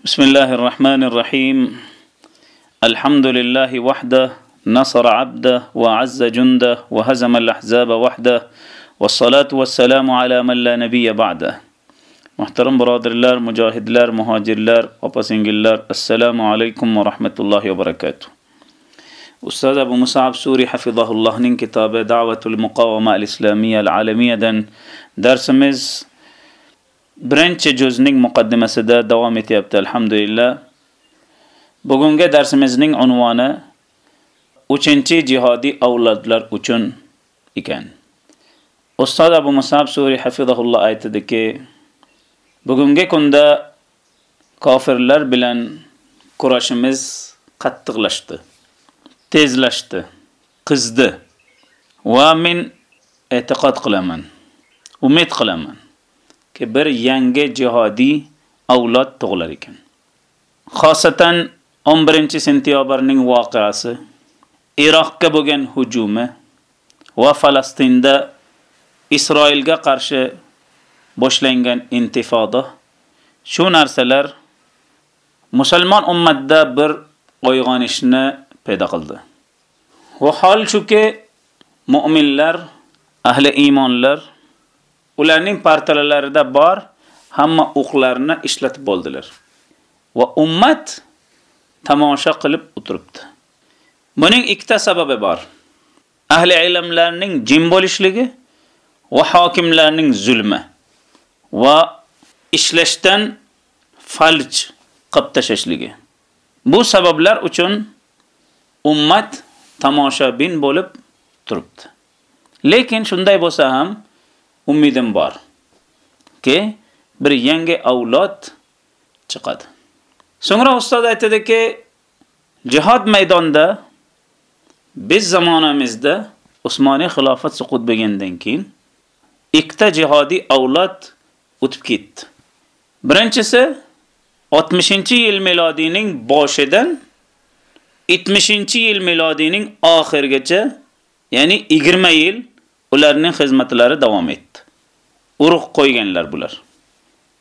بسم الله الرحمن الرحيم. الحمد لله وحده نصر عبده وعز جنده وهزم الأحزاب وحده والصلاة والسلام على من لا نبي بعده. محترم برادر الله مجاهد الله مهاجر الله وبسنج الله السلام عليكم ورحمة الله وبركاته. أستاذ أبو مصعب سوري حفظه الله نين كتاب دعوة المقاومة الإسلامية العالمية دن درسمز birinchi juzning muqaddimasida davom etyapti alhamdulillah. Bugungi darsimizning unvoni 3 jihodiy avlodlar uchun ekan. Ustoz abu musab Suri hafizahulloh aytadiki bugungi kunda kofirlar bilan kurashimiz qattiqlashdi tezlashdi qizdi va men e'tiqod qilaman umid qilaman. Ki bir yangi jihodiy avlod tug'ilar ekan xosatan 11 sentyabrning voqeasi Iroqqa bo'lgan hujumi va Falastinda Isroilga qarshi boshlangan intifoda shu narsalar musulmon ummatda bir qo'yg'onishni paydo qildi. Va hol shuki mu'minlar, ahli iymonlar ularning partalalarida bor hamma o'qlarni ishlatib bo'ldilar. Va ummat tomosha qilib o'tiribdi. Buning ikkita sababi bor. Ahli ilmlarning jim bo'lishligi va hokimlarning zulmi va ishlashdan falj qilib tashlashligi. Bu sabablar uchun ummat tomoshabin bo'lib turibdi. Lekin shunday bo'lsa ham umidim bor. Ke bir yangi avlod chiqadi. So'ngra ustoz aytadiki, jihad maydonida biz zamonamizda Usmoniy xilofat suqut bo'lgandan keyin ikkita jihodiy avlod o'tib ketdi. Birinchisi 60-yil milodiyning boshidan 70-yil milodiyning oxirigacha, ya'ni 20 yil ularning xizmatlari davom etdi. Urug' qo'yganlar bular.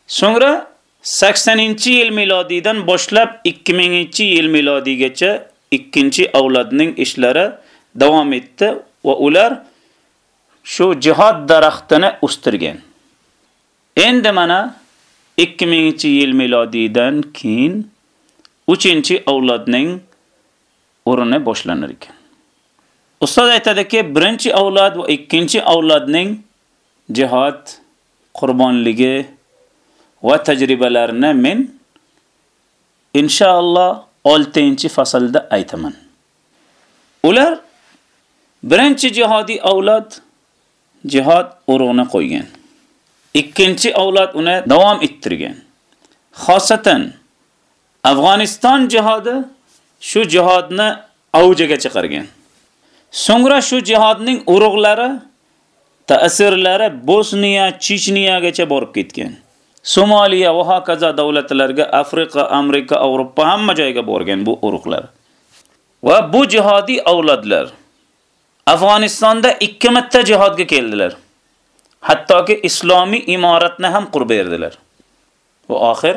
So'ngra 80-yil milodiydan boshlab 2000-yil milodiygacha ikkinchi avlodning ishlari davom etdi va ular shu jihad daraxtini o'stirgan. Endi mana 2000-yil milodiydan keyin 3-avlodning o'rni boshlanar ekan. Ustoz aytadiki, birinchi avlod va ikkinchi avlodning jihad, qurbonligi va tajribalarini men inshaalloh 6-faslda aytaman. Ular birinchi jihodiy avlod jihad urug'ini qo'ygan. Ikkinchi avlod uni davom ettirgan. Xosatan Afg'oniston jihodi shu jihodni avjiga chiqargan. So'ngra shu jihodning urug'lari ta'sirlari Bosniya, Chechniyagacha borib ketgan. Somaliya va hokazo davlatlarga, Afrika, Amerika, Avropa hamma joyga borgan bu urug'lar. Va bu jihodiy avlodlar Afg'onistonda ikki marta jihodga keldilar. Hattoki islomiy imoratni ham qurib berdilar. Va oxir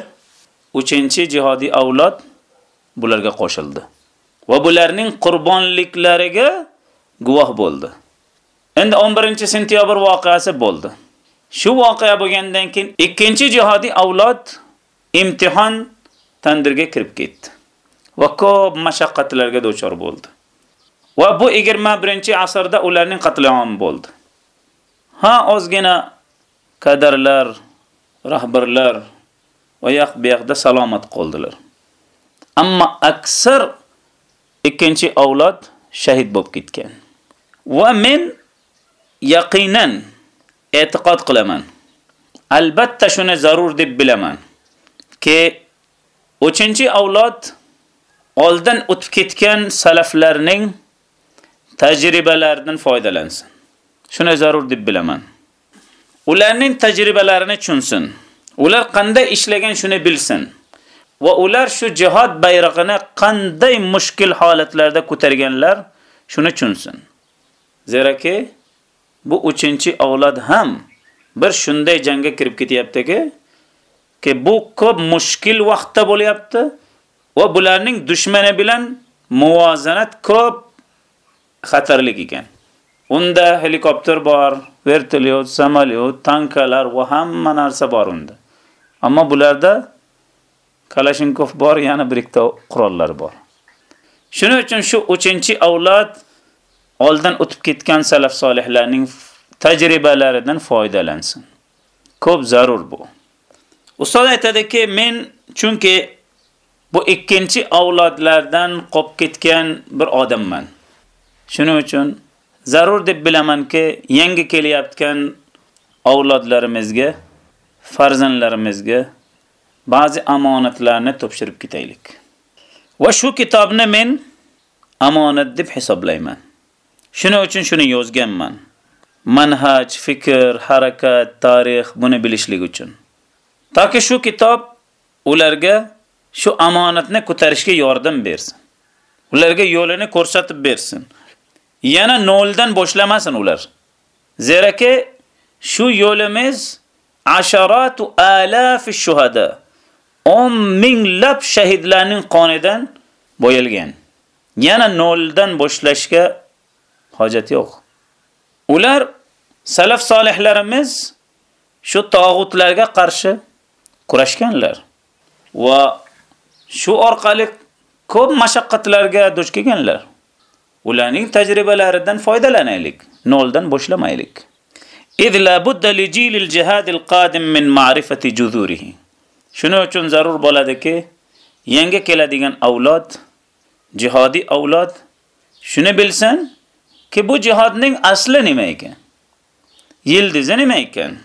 3-jihodiy avlod bularga qo'shildi. Va bularning qurbonliklariga guvoh bo'ldi. Endi 11-sentyabr voqeasi bo'ldi. Shu voqea bo'lgandan keyin ikkinchi jihodiy avlod imtihon tandirga kirib ketdi. Va ko'p mashaqqatlarga duchor bo'ldi. Va bu 21-asrda ularning qatliami bo'ldi. Ha ozgina kadarlar, rahbarlar va yoq bu yoqda salomat qoldilar. Ammo aksar ikkinchi avlod shahid bo'lib ketgan. Va men yaqinan e'tiqod qilaman. Albatta shuni zarur deb bilaman. Ki 3-avlod oldin o'tib ketgan salaflarning tajribalaridan foydalansin. Shuni zarur deb bilaman. Ularning tajribalarini tushunsin. Ular qanday ishlagan shuni bilsin. Va ular shu jihad bayrog'ini qanday mushkil holatlarda ko'targanlar shuni tushunsin. Zeraki bu 3-avlod ham bir shunday jangga kirib ketyaptiki, ki bu ko'p mushkil vaqtda bo'lyapti va bularning dushmani bilan muvozanat ko'p xatarlik ekan. Unda helikopter bor, vertolyot, samolyot, tankalar va hamma narsa bor unda. Ammo bularda Kalashnikov bor, yana bir ikkita qurollar bor. Shuning uchun shu 3-avlod oldin o'tib ketgan salaf solihlarning tajribalaridan foydalansin. Ko'p zarur bu. Ustoz aytadiki, men chunki bu ikkinchi avlodlardan qolib ketgan bir odamman. Shuning uchun zarur deb bilamanki, yangi kelyotgan avlodlarimizga, farzandlarimizga ba'zi amonatlarni topshirib ketaylik. Va shu kitobni men amonat deb hisoblayman. Shuning uchun shuni yozganman. Manhaj, fikr, harakat, tarix buni bilishlik uchun. Toki shu kitob ularga shu amonatni ko'tarishga yordam bersin. Ularga yo'lini ko'rsatib bersin. Yana noldan boshlamasin ular. Zeraki shu yo'limiz asharatu alaf shuhada 10 minglab shahidlarning qonidan bo'yalgan. Yana noldan boshlashga hojat yo'q. Ular salaf solihlarimiz shu tog'utlarga qarshi kurashganlar va shu orqali ko'p mashaqqatlarga duch kelganlar. Ularning tajribalaridan foydalanaylik, noldan boshlamaylik. إذ لا بد لجيل الجهاد القادم من معرفة جذوره Shuning uchun zarur bo'ladiki, yangi keladigan avlod, jihodiy avlod shuni bilsin, ki bu jihodning asli nima ekan? Yildizi nima ekan?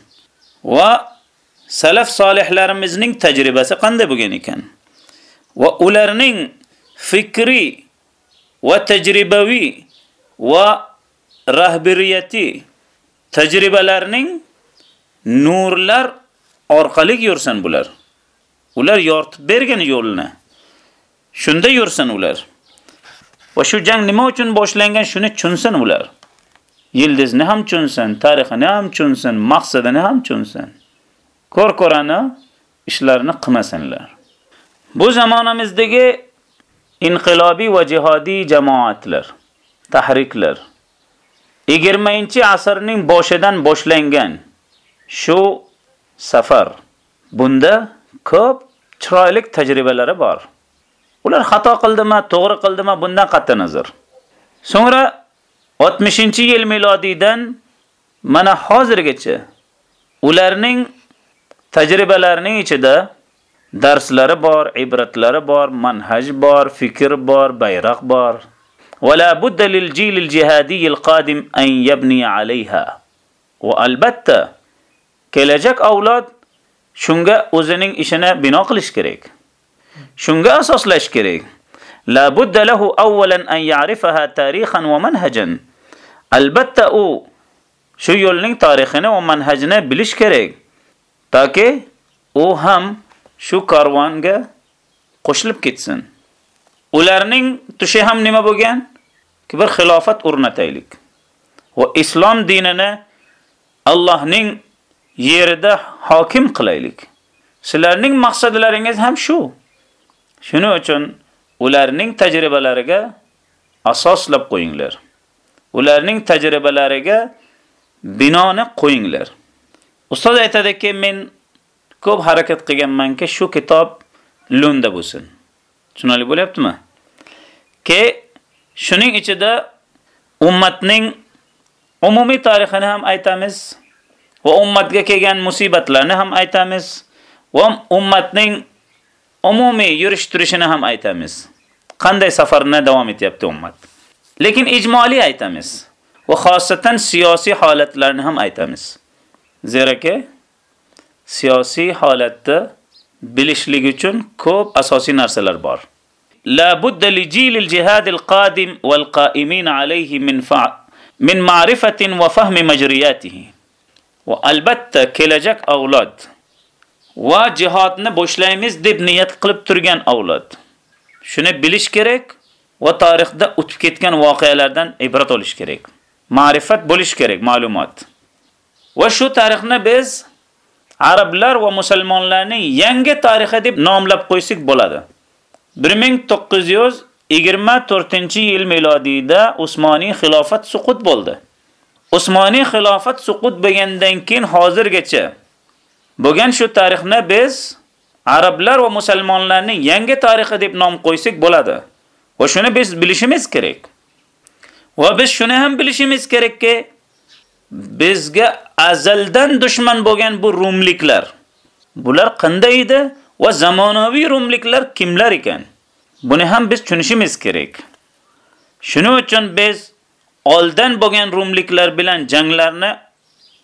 Va salaf solihlarimizning tajribasi qanday bo'lgan ekan? Va ularning fikri va tajribaviy va rahbariyati tajribalarining nurlar orqali yursin bular. Ular yoritib bergan yo'lni. Shunda yursin ular. Va shu jang nima uchun boshlangan shuni tushunsin ular. Yildizni ham tushunsin, tarixini ham tushunsin, maqsadini ham tushunsin. Ko'r-ko'rani ishlarini qilmasinlar. Bu zamonamizdagi inqilobiy va jihodiy jamoatlar, tahriklar 20-asrning boshidan boshlangan shu safar bunda ko'p chiroyli tajribalari bor. Ular xato qildimi, to'g'ri qildimi bundan qat'i nazar. So'ngra 60-yil milodiydan mana hozirgacha ularning tajribalarining ichida darslari bor, ibratlari bor, manhaj bor, fikr bor, bayroq bor. ولا بد للجيل الجهادي القادم أن يبني عليها والبتة kelajak avlod shunga o'zining ishini bino qilish kerak. Shunga asoslash kerak. La budda lahu awwalan an ya'rifaha tarixan wa manhajan. Albatta u shu yo'lning tarixini va manhajini bilish kerak. Toki u ham shu karvonga qo'shilib ketsin. Ularning tushi ham nima bo'lgan? Ki bir xilofat o'rnataylik. Va islom dinini Allohning yerida hokim qilaylik. Sizlarning maqsadlaringiz ham shu. Shuning uchun ularning tajribalariga asoslab qo'yinglar. Ularning tajribalariga binoni qo'yinglar. Ustoz aytadiki, men ko'p harakat qilganmanki, shu kitob lunda bo'lsin. Tushunali bo'lyaptimi? Ke shuning ichida ummatning umumiy tarixini ham aytamiz va ummatga kelgan musibatlarni ham aytamiz va ummatning umumiy yurish turishini ham aytamiz. Qanday safarni davom etyapti ummat. Lekin ijmoliy aytamiz va xosatan siyosiy holatlarni ham aytamiz. Zeraki siyosiy holatda bilishlik uchun ko'p asosiy narsalar bor. La budda li jilil jihadil qadim wal qa'imin alayhi min fa min ma'rifatin va fahmi majriyatihi. Va albatta kelajak avlod va jihodni boshlaymiz deb niyat qilib turgan avlod. Shuni bilish kerak va tarixda o'tib ketgan voqealardan ibrat olish kerak. Ma'rifat bo'lish kerak, ma'lumot. Va shu tarixni biz arablar va musulmonlarning yangi tarixi deb nomlab qo'ysak bo'ladi. 1924-yil milodiyda Usmoniy xilofat suqut bo'ldi. Usmoniy xilofat suqut bo'lgandan keyin hozirgacha bo'lgan shu tarixni biz arablar va musulmonlarning yangi tarixi deb nom qo'ysak bo'ladi. Va shuni biz bilishimiz kerak. Va biz shuni ham bilishimiz kerakki, bizga azaldan dushman bo'lgan bu rumliklar. Bular qanday edi va zamonaviy rumliklar kimlar ekan? Buni ham biz tushunishimiz kerak. Shuning uchun biz oldin bo'lgan rumliklar bilan janglarni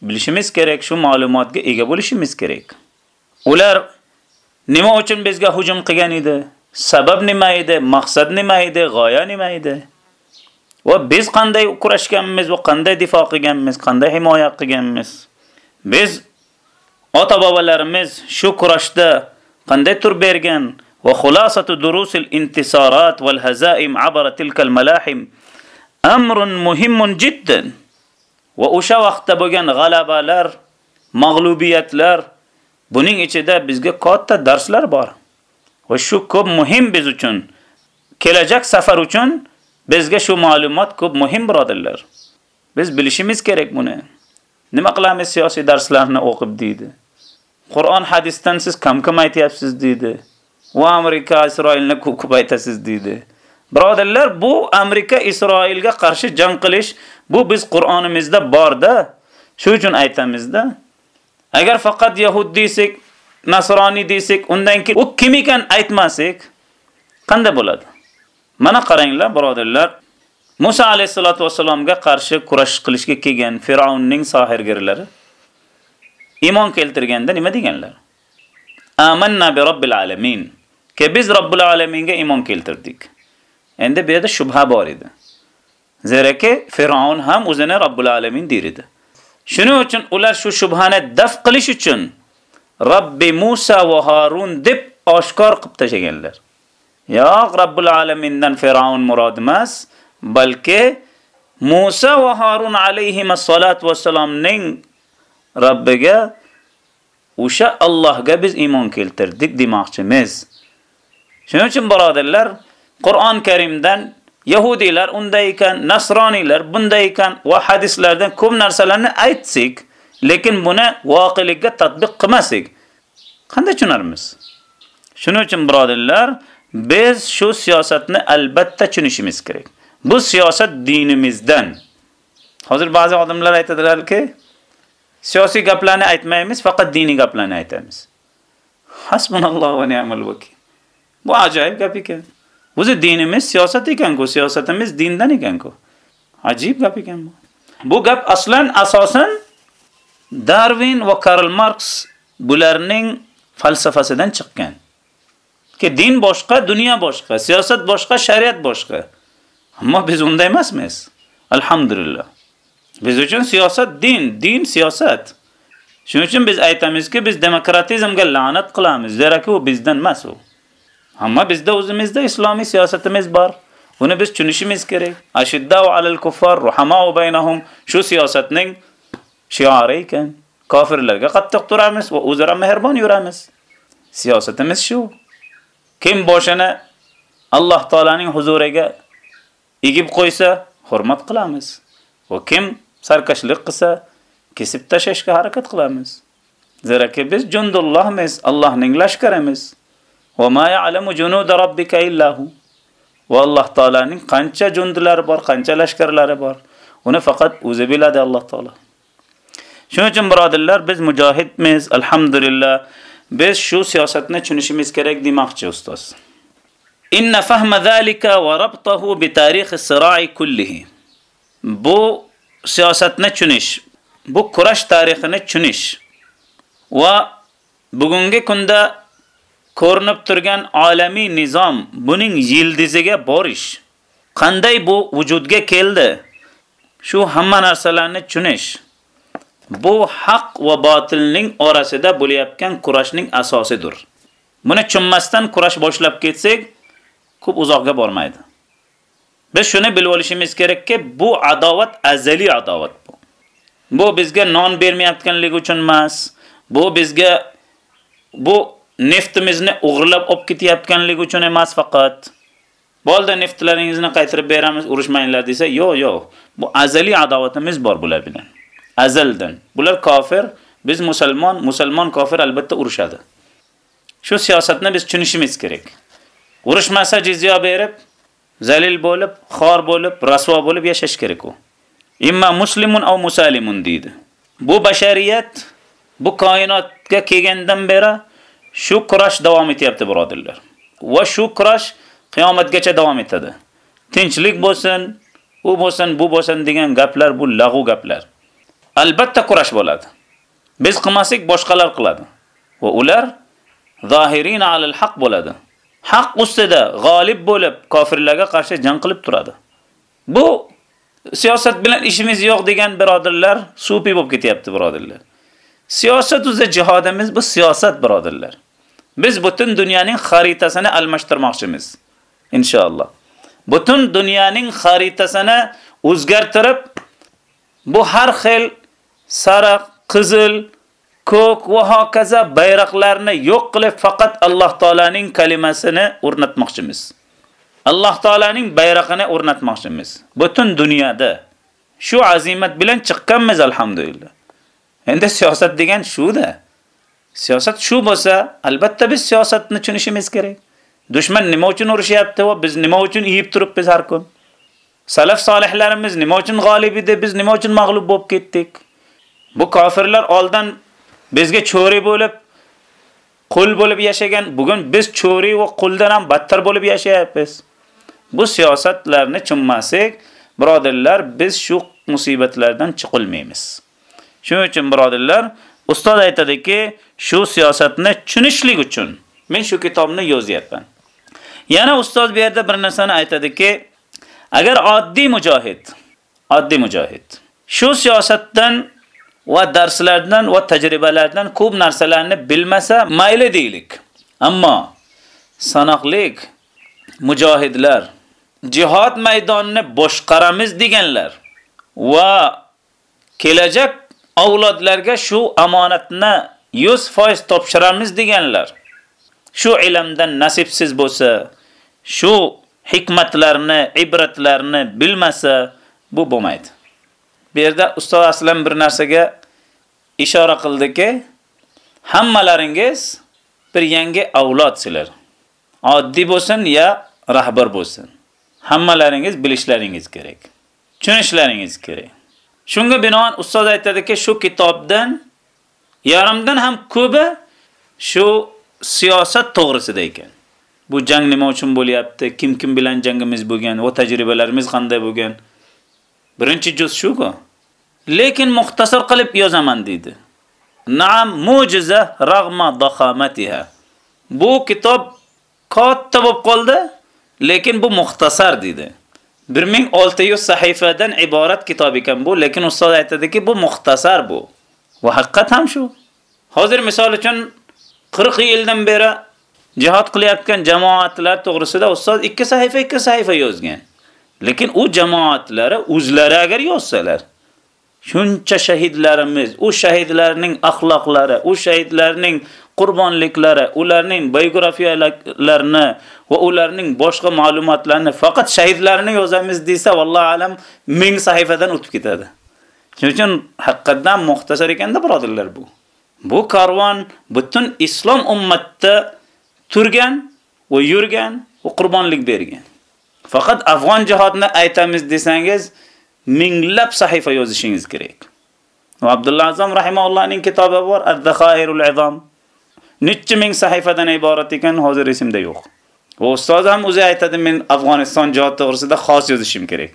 bilishimiz kerak, shu ma'lumotga ega bo'lishimiz kerak. Ular nima uchun bizga hujum qilgan edi? Sabab nima edi? Maqsad nima edi? G'oya nima edi? Va biz qanday kurashganmiz va qanday difo qilganmiz, qanday himoya qilganmiz? Biz ota bobolarimiz shu kurashda qanday tur bergan va xulosatu durusil intisorat val hazaim abara tilkal malahim amrun muhimmun jiddan. Va o'sha vaqtda bo'lgan g'alabalar, mag'lubiyatlar buning ichida bizga katta darslar bor. Va shu ko'p muhim biz uchun, kelajak safar uchun Bizga shu ma'lumot ko'p muhim birodarlar. Biz bilishimiz kerak buni. Nima qilamiz siyosiy darslarni o'qib deydi. Qur'on hadisdan siz kam-kam aytyapsiz deydi. Va Amerika Isroilni ko'p-ko'p aytasiz deydi. Birodarlar, bu Amerika Isroilga qarshi jang qilish bu biz Qur'onimizda borda. Shu uchun aytamizda. Agar faqat yahud desak, nasroniy desak, undan keyin u kim ekan aytmasak, qanday bo'ladi? Mana qaranglar, birodarlar, Musa alayhisolatu vasallamga qarshi kurash qilishga kelgan Fir'aunning sohirgirlari iymon keltirganda nima deganlar? Amanna bi robbil alamin. Ke biz robbil alaminga iymon keltirdik. Endi bu yerda shubha bor edi. Zeraki Fir'aun ham o'zini robbil alamin der edi. Shuning uchun ular shu shubhani daf qilish uchun Robbi Musa va Harun deb oshkor qilib tashaganlar. Yo'q, robbil alamindan Fir'aun murod emas, balki Musa va Harun alayhimassalot vassalomning robbiga Rabbiga o'sha Allohga biz iymon keltirdik demoqchimiz. Shuning uchun birodarlar, Qur'on Karimdan Yahudiylar unday ekan, Nasroniylar bunday ekan va hadislardan ko'p narsalarni aytsak, lekin buni voqelikka tatbiq qilmasak, qanday tushunarmiz? Shuning uchun birodarlar, Biz shu siyosatni albatta tushunishimiz kerak. Bu siyosat dinimizdan. Hozir ba'zi odamlar aytadilarki, siyosiy gaplarni aytmaymiz, faqat diniy gaplarni aytamiz. Hasbunallohu va ni'mal vakil. Bu ajoyib gap ekan. O'zi dinimiz siyosat ekan-ku, siyosatimiz dindan ekan-ku. Ajib gap ekan bu. Bu gap aslan asosan Darwin va Karl Marx bularning falsafasidan chiqqan. Ki din boshqa, dunyo boshqa, siyosat boshqa, shariat boshqa. Ammo biz unday emasmiz. Alhamdulillah. Biz uchun siyosat din, din siyosat. Shuning uchun biz aytamizki, biz demokratizmga la'nat qilamiz, zeraki u bizdan emas u. Ammo bizda o'zimizda islomiy siyosatimiz bor. Uni biz tushunishimiz kerak. Ashiddau alal kuffar ruhamau baynahum shu siyosatning shiori ekan. Kofirlarga qattiq turamiz va o'zaro mehribon yuramiz. Siyosatimiz shu. Kim boshini Alloh taolaning huzuriga egib qo'ysa, hurmat qilamiz. Va kim sarkashlik qilsa, kesib tashlashga harakat qilamiz. Zeraki biz jundullohmiz, Allohning lashkarimiz. Va ma ya'lamu junud robbika illa hu. Va Alloh taolaning qancha jundlari bor, qancha lashkarlari bor, uni faqat o'zi biladi Alloh taolo. Shuning uchun birodarlar, biz mujohidmiz, alhamdulillah. Biz shu siyosatni tushunishimiz kerak demoqchi ustoz. Inna fahma zalika va rabtahu bi tarixi sirai kullihi. Bu siyosatni tushunish, bu kurash tarixini tushunish va bugungi kunda ko'rinib turgan olamiy nizom buning yildiziga borish. Qanday bu vujudga keldi? Shu hamma narsalarni tushunish. Bu haq va botilning orasida bo'layotgan kurashning asosidir. Buni tushunmasdan kurash boshlab ketsak, ko'p uzoqqa bormaydi. Biz shuni bilib olishimiz kerakki, bu adovat azaliy adovat bu. Bu bizga non bermayotganligi uchun emas, Bu bizga bu neftimizni o'g'irlab olib ketayotganligi uchun emas faqat. Bo'ldi neftlaringizni qaytarib beramiz, urushmanglar desa, yo'q, yo'q. Bu azaliy adovatimiz bor bular bilan. Azaldan. Bular kofir, biz musulmon, musulmon kofir albatta urushadi. Shu siyosatni biz tushunishimiz kerak. Urushmasa jizya berib, zalil bo'lib, xor bo'lib, rasvo bo'lib yashash kerak u. Imma muslimun aw musalimun deydi. Bu bashariyat bu koinotga kelgandan beri shu kurash davom etyapti, birodirlar. Va shu kurash qiyomatgacha davom etadi. Tinchlik bo'lsin, u bo'lsin, bu bo'lsin degan gaplar bu lag'u gaplar. Albatta kurash bo'ladi. Biz qilmasak boshqalar qiladi. Va ular zohirin alal haq bo'ladi. Haq ustida g'olib bo'lib kofirlarga qarshi jang qilib turadi. Bu siyosat bilan ishimiz yo'q degan birodirlar supi bo'lib ketyapti birodirlar. Siyosat uzda jihodimiz bu siyosat birodirlar. Biz butun dunyoning xaritasini almashtirmoqchimiz. Inshaalloh. Butun dunyoning xaritasini o'zgartirib bu har xil sariq, qizil, ko'k va hokazo bayroqlarni yo'q qilib faqat Alloh taolaning kalimasini o'rnatmoqchimiz. Alloh taolaning bayrog'ini o'rnatmoqchimiz. Butun dunyoda shu azimat bilan chiqqanmiz alhamdulillah. Endi siyosat degan shu-da. Siyosat shu bo'lsa, albatta biz siyosatni tushunishimiz kerak. Dushman nima uchun urushyapti va biz nima uchun yeyib turibmiz har kun? Salaf solihlarimiz nima uchun g'olib edi, biz nima uchun mag'lub bo'lib ketdik? Bu kofirlar oldin bizga cho'ri bo'lib, qul bo'lib yashagan, bugun biz cho'ri va quldan ham battar bo'lib yashayapmiz. Bu siyosatlarni tushunmasak, birodarlar, biz shu musibatlardan chiqilmaymiz. Shuning uchun birodarlar, ustoz aytadiki, shu siyosatni tushunishlik uchun men shu kitobni yozyapman. Yana ustoz bu yerda bir narsani aytadiki, agar oddiy mujohid, oddiy mujohid shu siyosatdan va darslardan va tajribalardan ko'p narsalarni bilmasa, mayli deylik. Ammo sanoqlik mujohidlar jihod maydonini boshqaramiz deganlar va kelajak avlodlarga shu omonatni 100% topshiramiz deganlar. Shu ilmdan nasibsiz bo'lsa, shu hikmatlarni, ibratlarni bilmasa, bu bo'lmaydi. Bu yerda ustoz aslan bir narsaga ishora qildiki, hammalaringiz bir yangi avlodsizlar. Oddiy bo'lsin ya rahbar bo'lsin. Hammalaringiz bilishlaringiz kerak. Tushunishlaringiz kerak. Shunga binoan ustoz aytadiki, shu kitobdan yarimdan ham ko'pi shu siyosat to'g'risida ekan. Bu jang nima uchun bo'lyapti? Kim kim bilan jangimiz bo'lgan va tajribalarimiz qanday bo'lgan? Birinchi juz shu-ku. Lekin muxtasar qilib yozaman dedi. Naam mujiza rag'ma dahamatiha. Bu kitob katta bo'lib qoldi, lekin bu muxtasar dedi. 1600 sahifadan iborat kitob ekan bu, lekin ustoz aytadiki, bu muxtasar bu. Va haqiqat ham shu. Hozir misol uchun 40 yildan beri jihad qilayotgan jamoatlar to'g'risida ustoz 2 sahifa 2 sahifa yozgan. Lekin u jamoatlari o'zlari agar yozsalar, shuncha shahidlarimiz, u shahidlarning axloqlari, u shahidlarning qurbonliklari, ularning biografiyalarini va ularning boshqa ma'lumotlarini faqat shahidlarini yozamiz desa, vallohu alam ming sahifadan o'tib ketadi. Shuning uchun haqiqatan muxtasar ekanda birodirlar bu. Bu karvon butun islom ummatida turgan va yurgan va qurbonlik bergan. Faqat afg'on jihodni aytamiz desangiz, minglab sahifa yozishingiz kerak. Va Abdullah Azam rahimahullohning kitobi bor, Az-Zakhairul Azam. Necha ming sahifadan iborat ekan, hozir esimda yo'q. Va ustoz ham o'zi aytadi, men Afg'oniston jihod to'g'risida xos yozishim kerak.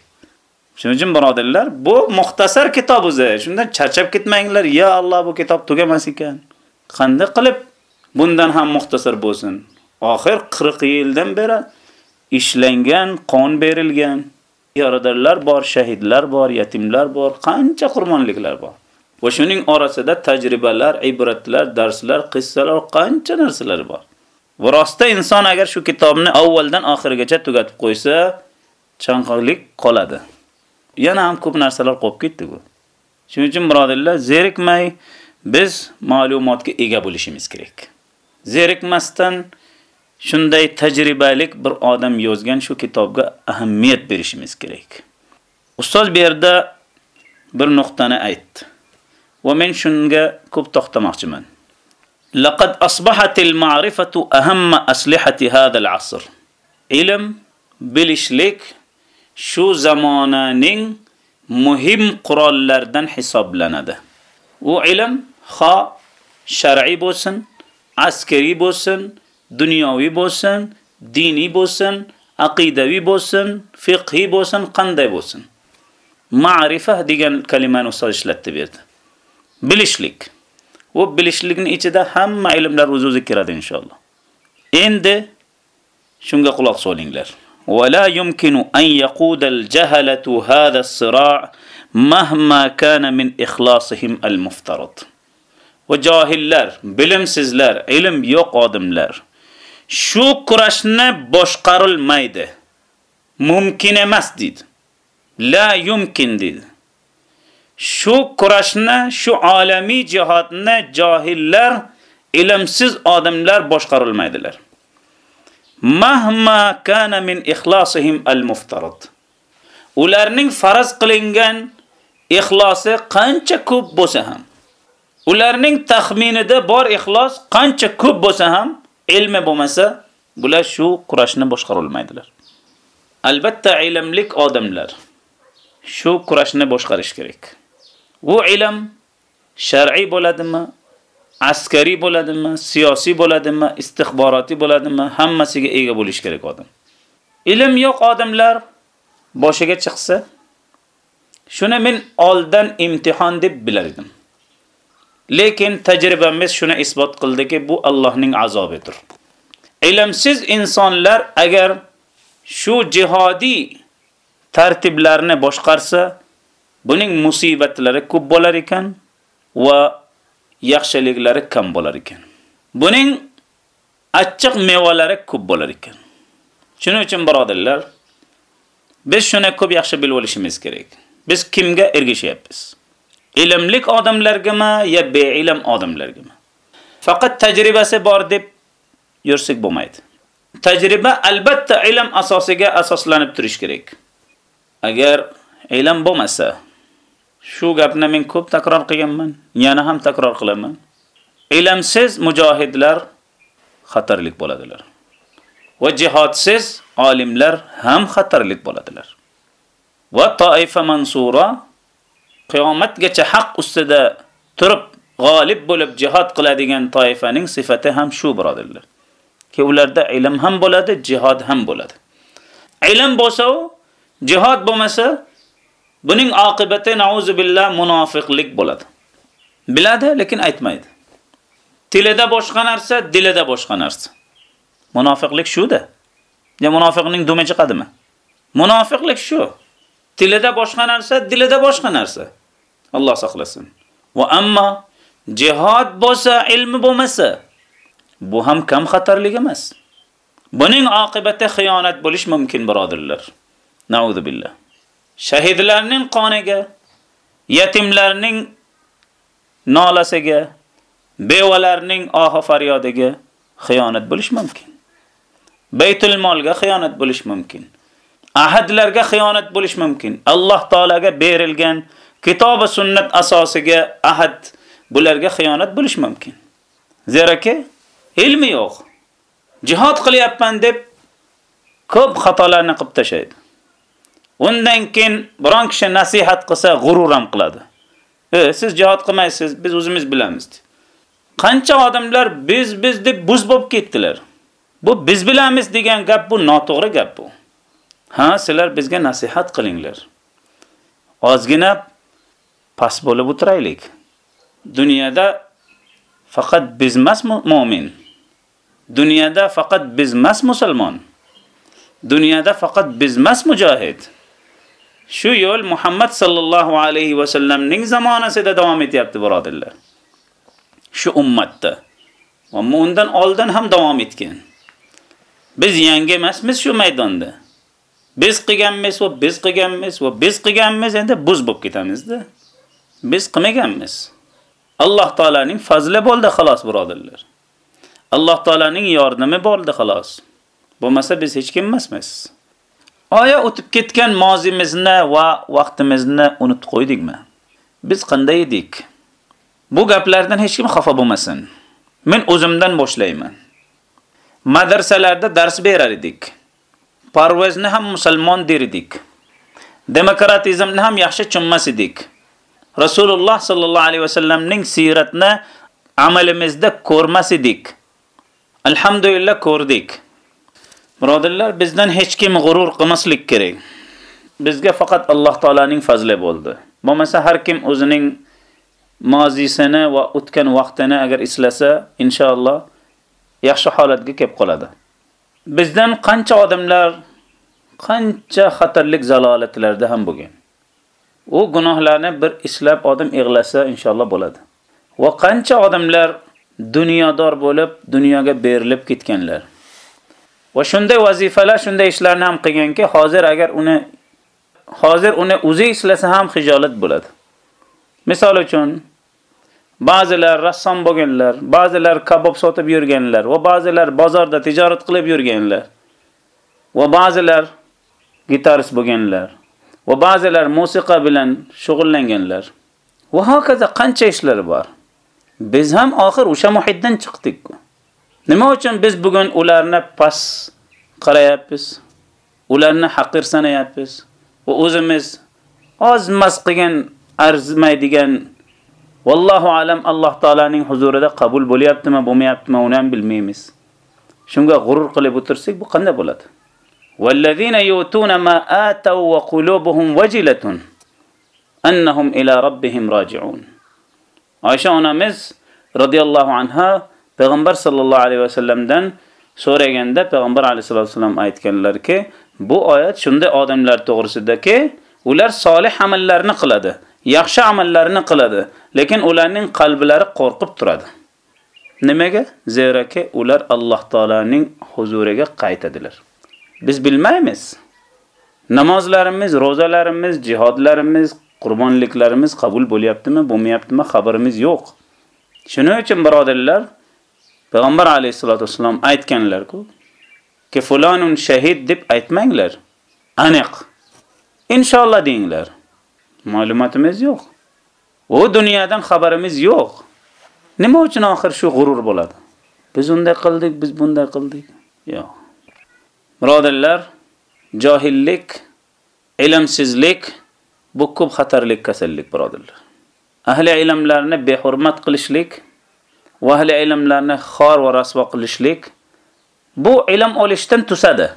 Shuning uchun birodarlar, bu muxtasar kitob o'zi. Shundan charchab ketmanglar, ya Alloh bu kitob tugamas ekan. Qanday qilib bundan ham muxtasar bo'lsin? Oxir 40 yildan beri ishlangan, qon berilgan yaradorlar bor, shahidlar bor, yetimlar bor, qancha qurbonliklar bor. Va shuning orasida tajribalar, ibratlar, darslar, qissalar, qancha narsalar bor. Va rostda inson agar shu kitobni avvaldan oxirigacha tugatib qo'ysa, chanqoqlik qoladi. Yana ham ko'p narsalar qolib ketdi bu. Shuning uchun birodarlar, zerikmay biz ma'lumotga ega bo'lishimiz kerak. Zerikmasdan shunday tajribalik bir odam yozgan shu kitobga ahamiyat berishimiz kerak. Ustoz bu yerda bir nuqtani aytdi. ومن شنجا كوب تختمارشمان لقد أصبحت المعرفة أهم أسلحة هذا العصر. علم بلشليك شو زمانانين مهم قرال لردن حساب لنا ده. وعلم خا شرعي بوسن عسكري بوسن دنياوي بوسن ديني بوسن عقيدوي بوسن فقهي بوسن قندي بوسن. معرفة ديگن كلمان وصالش لتبيرتن Bilishlik. U bilishlikning ichida hamma ilmlar o'z-o'ziga kiradi inshaalloh. Endi shunga quloq solinglar. ولا يمكن أن يقود الجهلة هذا الصراع مهما كان من إخلاصهم المفترض وجاهلlar, bilimsizlar, ilm yo'q odamlar shu kurashni boshqarilmaydi. Mumkin emas dedi. La yumkin dedi. Shu kurashni, shu olamiy jihatni johillar, ilmsiz odamlar boshqarilmaydilar. mahma kana min ixlosihim al-muftarad. Ularning farz qilingan ixlosi qancha ko'p bo'lsa ham, ularning taxminida bor ixlos qancha ko'p bo'lsa ham, ilmi bo'lmasa, bular shu kurashni boshqarolmaydilar. Albatta ilmlik odamlar shu kurashni boshqarish kerak. Bu ilm shar'iy bo'ladimi, askariy bo'ladimi, siyosiy bo'ladimi, istixboroti bo'ladimi, hammasiga ega bo'lish kerak odam. Ilm yo'q odamlar boshiga chiqsa, shuni men oldin imtihon deb bilar edim. Lekin tajribamiz shuni isbot qildiki, bu Allohning azobidir. Ilmsiz insonlar agar shu jihodiy tartiblarni boshqarsa, buning musibatlari ko'p bo'lar ekan va yaxshiliklari kam bo'lar ekan. Buning achchiq mevalari ko'p bo'lar ekan. Shuning uchun birodarlar, biz shuni ko'p yaxshi bilib olishimiz kerak. Biz kimga ergashyapmiz? Ilmlik odamlargami yo beilm odamlargami? Faqat tajribasi bor deb yursak bo'lmaydi. Tajriba albatta ilm asosiga asoslanib turish kerak. Agar ilm bo'lmasa, Shu gapni men ko'p takror qilganman, yana ham takror qilaman. Ilmsiz mujohidlar xatarlik bo'ladilar. Va jihodsiz olimlar ham xatarlik bo'ladilar. Va toifa mansura qiyomatgacha haq ustida turib g'olib bo'lib jihad qiladigan toifaning sifati ham shu birodirlar. Ki ularda ilm ham bo'ladi, jihad ham bo'ladi. Ilm bo'lsa, jihad bo'lmasa, Buning oqibati nauzu billah munofiqlik bo'ladi. Biladi, lekin aytmaydi. Tilida boshqa narsa, dilida boshqa narsa. Munofiqlik shuda. Ya munofiqning dumi chiqadimi? Munofiqlik shu. Tilida boshqa narsa, dilida boshqa narsa. Alloh saqlasin. Va ammo jihad bo'lsa, ilmi bo'lmasa, bu ham kam xatarlik emas. Buning oqibati xiyonat bo'lish mumkin, birodirlar. Nauzu billah. Shahidlarning qoniga, yetimlarning nolasiga, bevalarning ohi faryodiga xiyonat bo'lish mumkin. Baytul molga xiyonat bo'lish mumkin. Ahadlarga xiyonat bo'lish mumkin. Alloh taolaga berilgan kitob va sunnat asosiga ahad bularga xiyonat bo'lish mumkin. Zeraki ilmi yo'q. Jihad qilyapman deb ko'p xatolarni qilib tashlaydi. Undan keyin biron kishi nasihat qilsa g'urur ham qiladi. E, siz jihad qilmaysiz, biz o'zimiz bilamiz. Qancha odamlar biz biz deb buz bo'lib ketdilar. Bu biz bilamiz degan gap bu noto'g'ri gap bu. Ha, sizlar bizga nasihat qilinglar. Ozgina pas bo'lib o'tiraylik. Dunyoda faqat biz emas mu'min. Dunyoda faqat biz emas musulmon. Dunyoda faqat biz emas mujohid. Shu yo'l Muhammad sallallohu alayhi va sallamning zamonasida davom etyapti, birodirlar. Shu ummatda. Va undan oldin ham davom etgan. Biz yangi emasmiz shu maydonda. Biz qilganmiz va biz qilganmiz va biz qilganmiz endi buz bo'lib ketamizda. Biz qilmaganmiz. Alloh taolaning fazli bo'ldi xolos birodirlar. Alloh taolaning yordami bo'ldi xolos. Bo'lmasa biz hech kim emasmiz. Oya o'tib ketgan mozimizni va vaqtimizni unutib qo'ydikmi? Biz qanday edik? Bu gaplardan hech kim xafa bo'lmasin. Men o'zimdan boshlayman. Madrasalarda dars berar edik. Parvozni ham musulmon der edik. Demokratizmni ham yaxshi tushunmas edik. Rasululloh sallallohu alayhi vasallamning siyratini amalimizda ko'rmas edik. Alhamdulillah ko'rdik. Birodirlar, bizdan hech kim g'urur qilmaslik kerak. Bizga faqat Alloh taolaning fazli bo'ldi. Bo'lmasa har kim o'zining mozisini va o'tgan vaqtini agar eslasa, inshaalloh yaxshi holatga kelib qoladi. Bizdan qancha odamlar qancha xatarlik zalolatlarda ham bo'lgan. U gunohlarni bir islab odam yig'lasa inshaalloh bo'ladi. Va qancha odamlar dunyodor bo'lib, dunyoga berilib ketganlar. Va shunday vazifalar, shunday ishlarni ham qilganki, hozir agar uni hozir uni o'zi eslasa ham xijolat bo'ladi. Misol uchun ba'zilar rassom bo'lganlar, ba'zilar kabob sotib yurganlar va ba'zilar bozorda tijorat qilib yurganlar. Va ba'zilar gitarist bo'lganlar va ba'zilar musiqa bilan shug'ullanganlar. Va hokazo qancha ishlar bor. Biz ham oxir o'sha muhitdan chiqdik. Nima uchun biz bugun ularni pas qarayapmiz? Ularni haqir sanayapmiz va o'zimiz ozmas qilgan arzmaydigan vallohu alam Alloh taolaning huzurida qabul bo'lyaptimi, bo'lmayaptimi, uni ham bilmaymiz. Shunga g'urur qilib o'tirsak, bu qanday bo'ladi? Vallazina yutuna ma ataw wa qulubuhum wajilatun annahum ila rabbihim raji'un. Oysha onamiz radhiyallohu anha payg'ambar sallallohu alayhi vasallamdan so'raganda payg'ambar alayhisolatu vasallam aytganlarki, bu oyat shunday odamlar to'g'risidaki, ular solih amallarni qiladi, yaxshi amallarni qiladi, lekin ularning qalblari qo'rqib turadi. Nimaga? Zeraki ular Alloh taolaning huzuriga qaytadilar. Biz bilmaymiz. Namozlarimiz, ro'zalarimiz, jihodlarimiz, qurbonliklarimiz qabul bo'lyaptimi, bo'lmayaptimi xabarimiz yo'q. Shuning uchun birodarlar, Payg'ambar alayhisolatu vasallam aytganlar-ku, ki fulonun shahid deb aytmanglar. Aniq. Inshaalloh denglar. Ma'lumotimiz yo'q. U dunyodan xabarimiz yo'q. Nima uchun oxir shu g'urur bo'ladi? Biz unday qildik, biz bunday qildik. Yo'q. Birodarlar, johillik, ilmsizlik bu ko'p xatarlik kasallik, birodarlar. Ahli ilmlarni behurmat qilishlik va ahli ilmlarni xor va rasvo qilishlik bu ilm olishdan tusadi.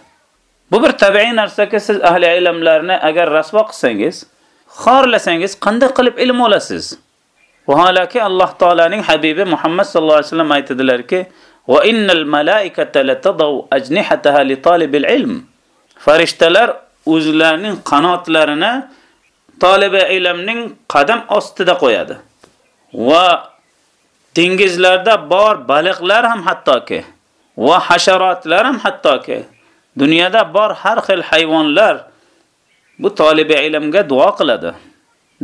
Bu bir tabiiy narsaki siz ahli ilmlarni agar rasvo qilsangiz, xorlasangiz qanday qilib ilm olasiz? Vaholaki Alloh taolaning habibi Muhammad sallallohu alayhi vasallam aytadilarki, "Va innal malaikata latadau ajnihataha li talibil ilm." Farishtalar o'zlarining qanotlarini talibi ilmning qadam ostida qo'yadi. Va dengizlarda bor baliqlar ham hattoki va hasharotlar ham hattoki dunyoda bor har xil hayvonlar bu talibi ilmga duo qiladi.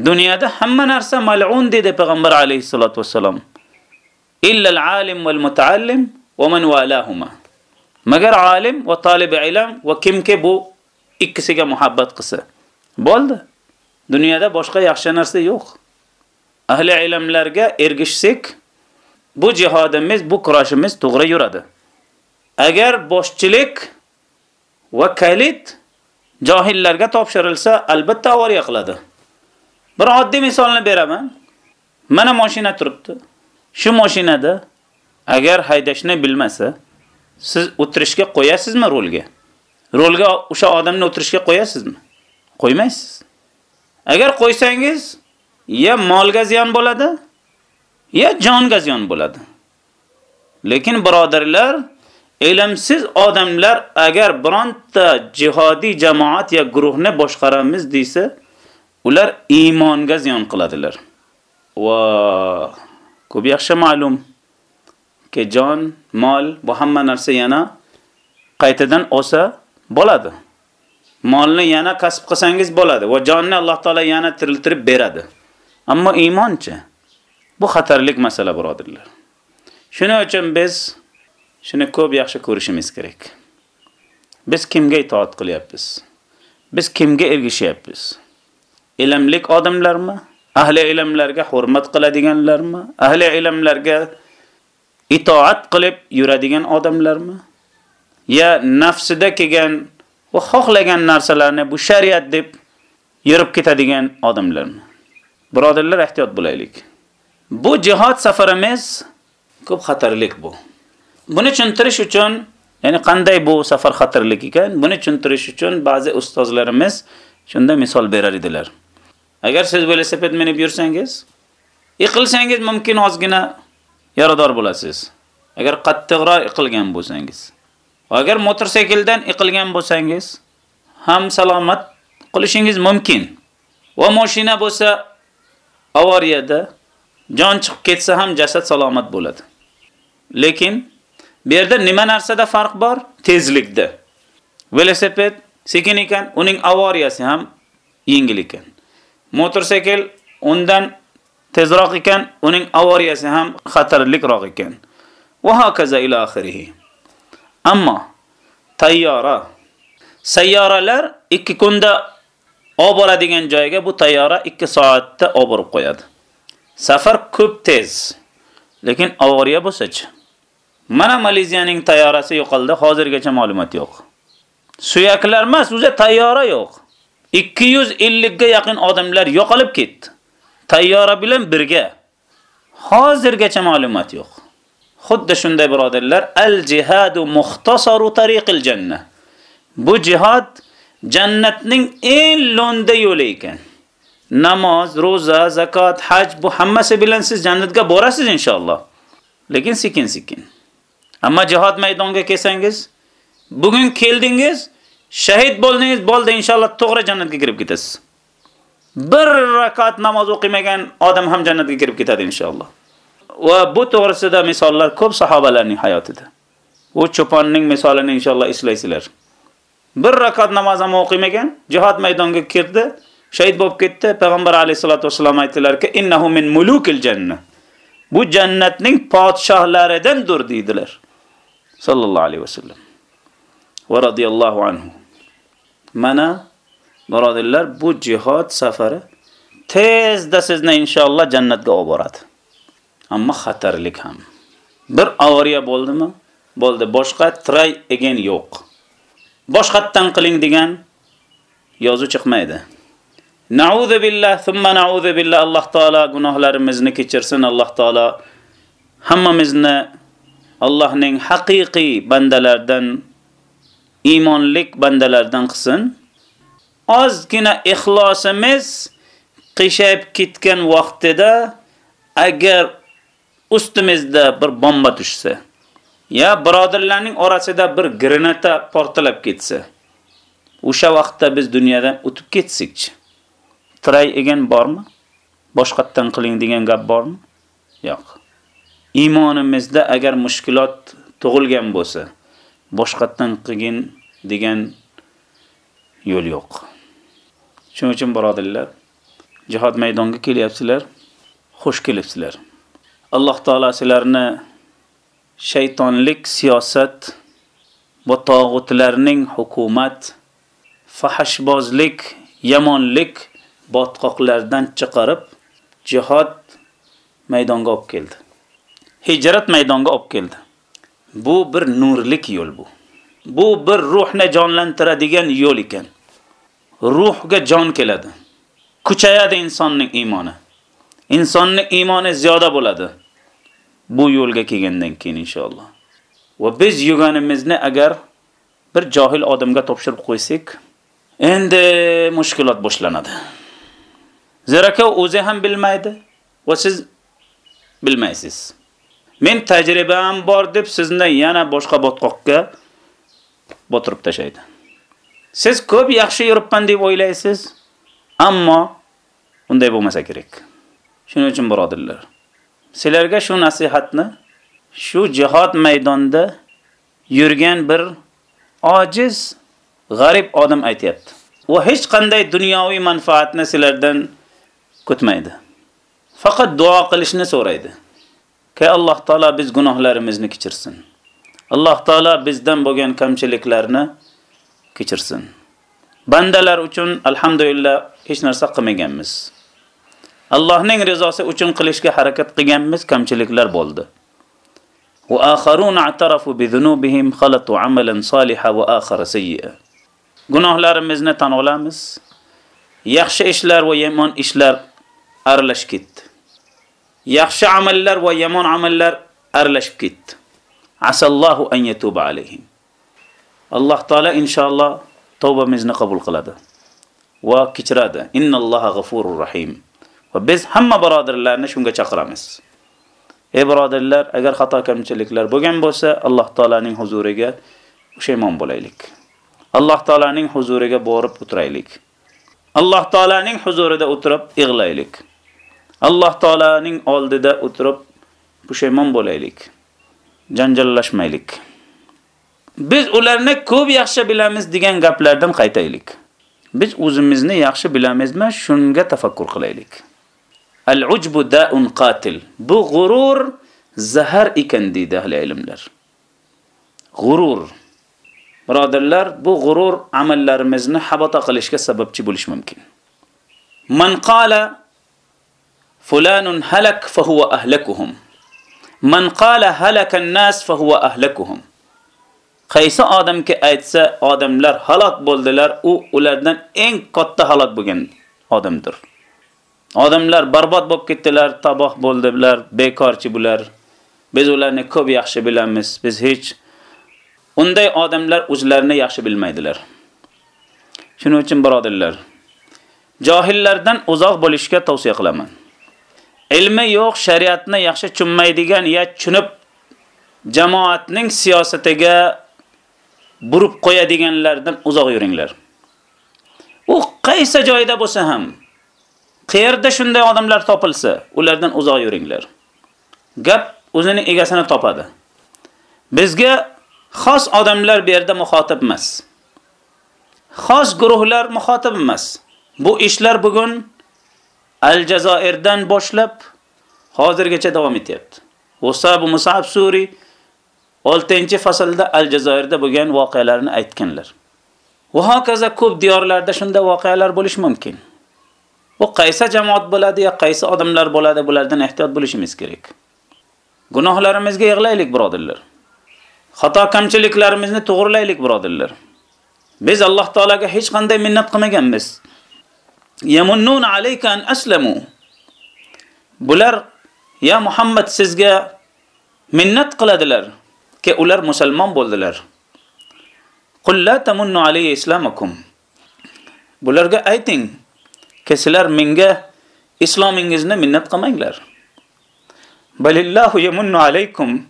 Dunyoda hamma narsa mal'un dedi payg'ambar alayhisolatu vasallam. Illa al-alim wal mutaallim va man walahuma. Magar alim va talib ilm va kimki bu ikkisiga muhabbat qilsa. Bo'ldi. Dunyoda boshqa yaxshi narsa yo'q. Ahli ilmlarga ergishsak, bu jihodimiz, bu kurashimiz to'g'ri yuradi. Agar boshchilik va kalit johillarga topshirilsa, albatta avariya qiladi. Bir oddiy misolni beraman. Mana mashina turibdi. Shu mashinada agar haydashni bilmasa, siz o'tirishga qo'yasizmi rolga? Rolga o'sha odamni o'tirishga qo'yasizmi? Qo'ymaysiz. Agar qo'ysangiz, ya molga ziyon bo'ladi, ya jonga ziyon bo'ladi. Lekin birodarlar, ilmsiz odamlar agar bironta jihodiy jamoat yoki guruhni boshqaramiz desa, ular iymonga ziyon qiladilar. Va ko'p yaxshi ma'lum ki jon, mol bu hamma narsa yana qaytadan olsa bo'ladi. Molni yana kasb qilsangiz bo'ladi va jonni Alloh taolo yana tiriltirib beradi. Ammo iymonchi Bu xatarlik masala birodirlar. Shuning uchun biz shuni ko'p yaxshi ko'rishimiz kerak. Biz kimga itoat qilyapmiz? Biz kimga ergishyapmiz? Ilmlik odamlarmi? Ahli ilmlarga hurmat qiladiganlarmi? Ahli ilmlarga itoat qilib yuradigan odamlarmi? Ya nafsida kelgan va xohlagan narsalarni bu shariat deb yurib ketadigan odamlarmi? Birodarlar, ehtiyot bo'laylik. Bu jihad safarimiz ko'p xatarlik bu. Buni tushuntirish uchun, ya'ni qanday bu safar xatarlik ekan, buni tushuntirish uchun ba'zi ustozlarimiz shunda misol berar edilar. Agar siz velosiped minib yursangiz, yiqilsangiz mumkin ozgina yarador bo'lasiz. Agar qattiqroq yiqilgan bo'lsangiz. Agar motorsikldan yiqilgan bo'lsangiz, ham salomat qilishingiz mumkin. Va mashina bo'lsa avariyada jon chiqib ketsa ham jasad salomat bo'ladi. Lekin bu yerda nima narsada farq bor? Tezlikda. Velosiped sekin ekan, uning avariyasi ham yengil ekan. Motorsikl undan tezroq ekan, uning avariyasi ham xatarlikroq ekan. Va hokazo ila oxirihi. Ammo tayyora sayyoralar 2 kunda olib boradigan joyga bu tayyora 2 soatda olib borib qo'yadi. Safar ko'p tez. Lekin avariya bo'lsa-chi? Mana Maleziyaning tayyorasi yo'qoldi, hozirgacha ma'lumot yo'q. Suyaklar emas, o'zi tayyora yo'q. 250 ga yaqin odamlar yo'qolib ketdi. Tayyora bilan birga. Hozirgacha ma'lumot yo'q. Xuddi shunday birodarlar, al-jihadu muxtasaru tariqil janna. Bu jihad jannatning eng lo'nda yo'li ekan. Namoz, roza, zakot, haj bu hammasi bilan siz jannatga borasiz inshaalloh. Lekin sekin-sekin. Ammo jihad maydoniga kelsangiz, bugun keldingiz, shahid bo'ldingiz, bo'ldi inshaalloh to'g'ri jannatga kirib ketasiz. Bir rakat namoz o'qimagan odam ham jannatga kirib ketadi inshaalloh. Va bu to'g'risida misollar ko'p sahobalarning hayotida. U cho'ponning misolini inshaalloh eslaysizlar. Bir rakat namoz ham o'qimagan, jihad maydoniga kirdi, shahid bo'lib ketdi. Payg'ambar alayhisolatu vasallam aytdilarki, innahu min mulukil janna. Bu jannatning podshohlaridandir deydilar. Sallallohu alayhi vasallam. Va radiyallohu anhu. Mana birodarlar, bu jihad safari tezda sizni inshaalloh jannatga olib boradi. Ammo xatarlik ham. Bir avariya bo'ldimi? Bo'ldi, boshqa try again yo'q. Boshqatdan qiling degan yozuv chiqmaydi. Na'udhu billah, thumma na'udhu billah. Alloh taolo gunohlarimizni kechirsin. Alloh taolo hammamizni Allohning haqiqiy bandalardan iymonlik bandalardan qilsin. Ozgina ixlosimiz qishayib ketgan vaqtida agar ustimizda bir bomba tushsa, ya birodarlarning orasida bir granata portlab ketsa, o'sha vaqtda biz dunyodan o'tib ketsikchi. Tray egan bormi? Boshqatdan qiling degan gap bormi? Yo'q. Iymonimizda agar mushkulot tug'ilgan bo'lsa, boshqatdan qilgin degan yo'l yo'q. Shuning uchun birodarlar, jihad maydoniga kelyapsizlar, xush kelibsizlar. Alloh taolo sizlarni shaytonlik siyosat va tog'utlarning hukumat, fahashbozlik, yomonlik botqoqlardan chiqarib jihad maydonga olib keldi. Hijrat maydonga olib keldi. Bu bir nurlik yo'l bu. Bu bir ruhni jonlantiradigan yo'l ekan. Ruhga jon keladi. Kuchayadi insonning iymoni. Insonning iymoni ziyoda bo'ladi. Bu yo'lga kelgandan keyin inshaalloh. Va biz yuganimizni agar bir johil odamga topshirib qo'ysak, endi mushkilot boshlanadi. Zeraka o'zi ham bilmaydi va siz bilmaysiz. Men tajribam bor deb sizni yana boshqa botqoqqa botirib tashlaydi. Siz ko'p yaxshi yuribman deb o'ylaysiz, ammo unday bo'lmasa kerak. Shuning uchun birodirlar, sizlarga shu nasihatni shu jihad maydonida yurgan bir ojiz, g'arib odam aytayapti. U hech qanday dunyoviy manfaatni sizlardan kutmaydi. faqat duo qilishni so'raydi. Kay Alloh taolo biz gunohlarimizni kechirsin. Alloh taolo bizdan bo'lgan kamchiliklarni kechirsin. Bandalar uchun alhamdulillah hech narsa qilmaganmiz. Allohning rizosi uchun qilishga harakat qilganmiz, kamchiliklar bo'ldi. Wa akharun a'tarafu bi dhunubihim khalatu amalan salihan wa akhara sayyi'a. Gunohlarimizni tan olamiz. Yaxshi ishlar va yomon ishlar aralashib ketdi. Yaxshi amallar va yomon amallar aralashib ketdi. Asallohu an yatuba alayhim. Alloh taolo inshaalloh tavbamizni qabul qiladi va kechiradi. Innalloha g'afurur rahim. Va biz hamma birodarlarni shunga chaqiramiz. Ey birodarlar, agar xato kamchiliklar bo'lgan bo'lsa, Alloh taolaning huzuriga pushaymon bo'laylik. Alloh taolaning huzuriga borib o'tiraylik. Alloh taolaning huzurida o'tirib yig'laylik. Alloh taolaning oldida o'tirib pushaymon bo'laylik. Janjallashmaylik. Biz ularni ko'p yaxshi bilamiz degan gaplardan qaytaylik. Biz o'zimizni yaxshi bilamizmi, shunga tafakkur qilaylik. Al-ujbu da'un qatil. Bu g'urur zahar ekan deydi ahli ilmlar. G'urur. Birodarlar, bu g'urur amallarimizni habata qilishga sababchi bo'lish mumkin. Man qala fulanun halak fa huwa ahlakuhum. Man qala halaka an-nas fa huwa ahlakuhum. Qaysi odamga aytsa, odamlar halok bo'ldilar, u ulardan eng katta halok bo'lgan odamdir. Odamlar barbod bo'lib ketdilar, taboh bo'ldilar, bekorchi bular. Biz ularni ko'p yaxshi bilamiz. Biz hech unday odamlar o'zlarini yaxshi bilmaydilar. Shuning uchun birodarlar, johillardan uzoq bo'lishga tavsiya qilaman. Ilmi yo'q, shariatni yaxshi tushunmaydigan ya tushunib jamoatning siyosatiga burib qo'yadiganlardan uzoq yuringlar. U qaysi joyda bo'lsa ham Qayerda shunday odamlar topilsa, ulardan uzoq yuringlar. Gap o'zini egasini topadi. Bizga xos odamlar bu yerda muxotib emas. Xos guruhlar muxotib emas. Bu ishlar bugun Aljazoirdan boshlab hozirgacha davom etyapti. Usab Musab Suri 6-faslda Aljazoirda bo'lgan voqealarni aytganlar. Va hokazo ko'p diyorlarda shunda voqealar bo'lish mumkin. Bu qaysi jamoat bo'ladi yo qaysi odamlar bo'ladi, bulardan ehtiyot bo'lishimiz kerak. Gunohlarimizga yig'laylik, birodarlar. Xato kamchiliklarimizni to'g'rilaylik, birodarlar. Biz Alloh taolaga hech qanday minnat qilmaganmiz. Yamunnun alayka an aslamu. Bular ya Muhammad sizga minnat qiladilar ki ular musulmon bo'ldilar. Qul la tamunnu alayya islamakum. Bularga ayting, ki sizlar menga islomingizni minnat qilmanglar. Balillahu yamunnu alaykum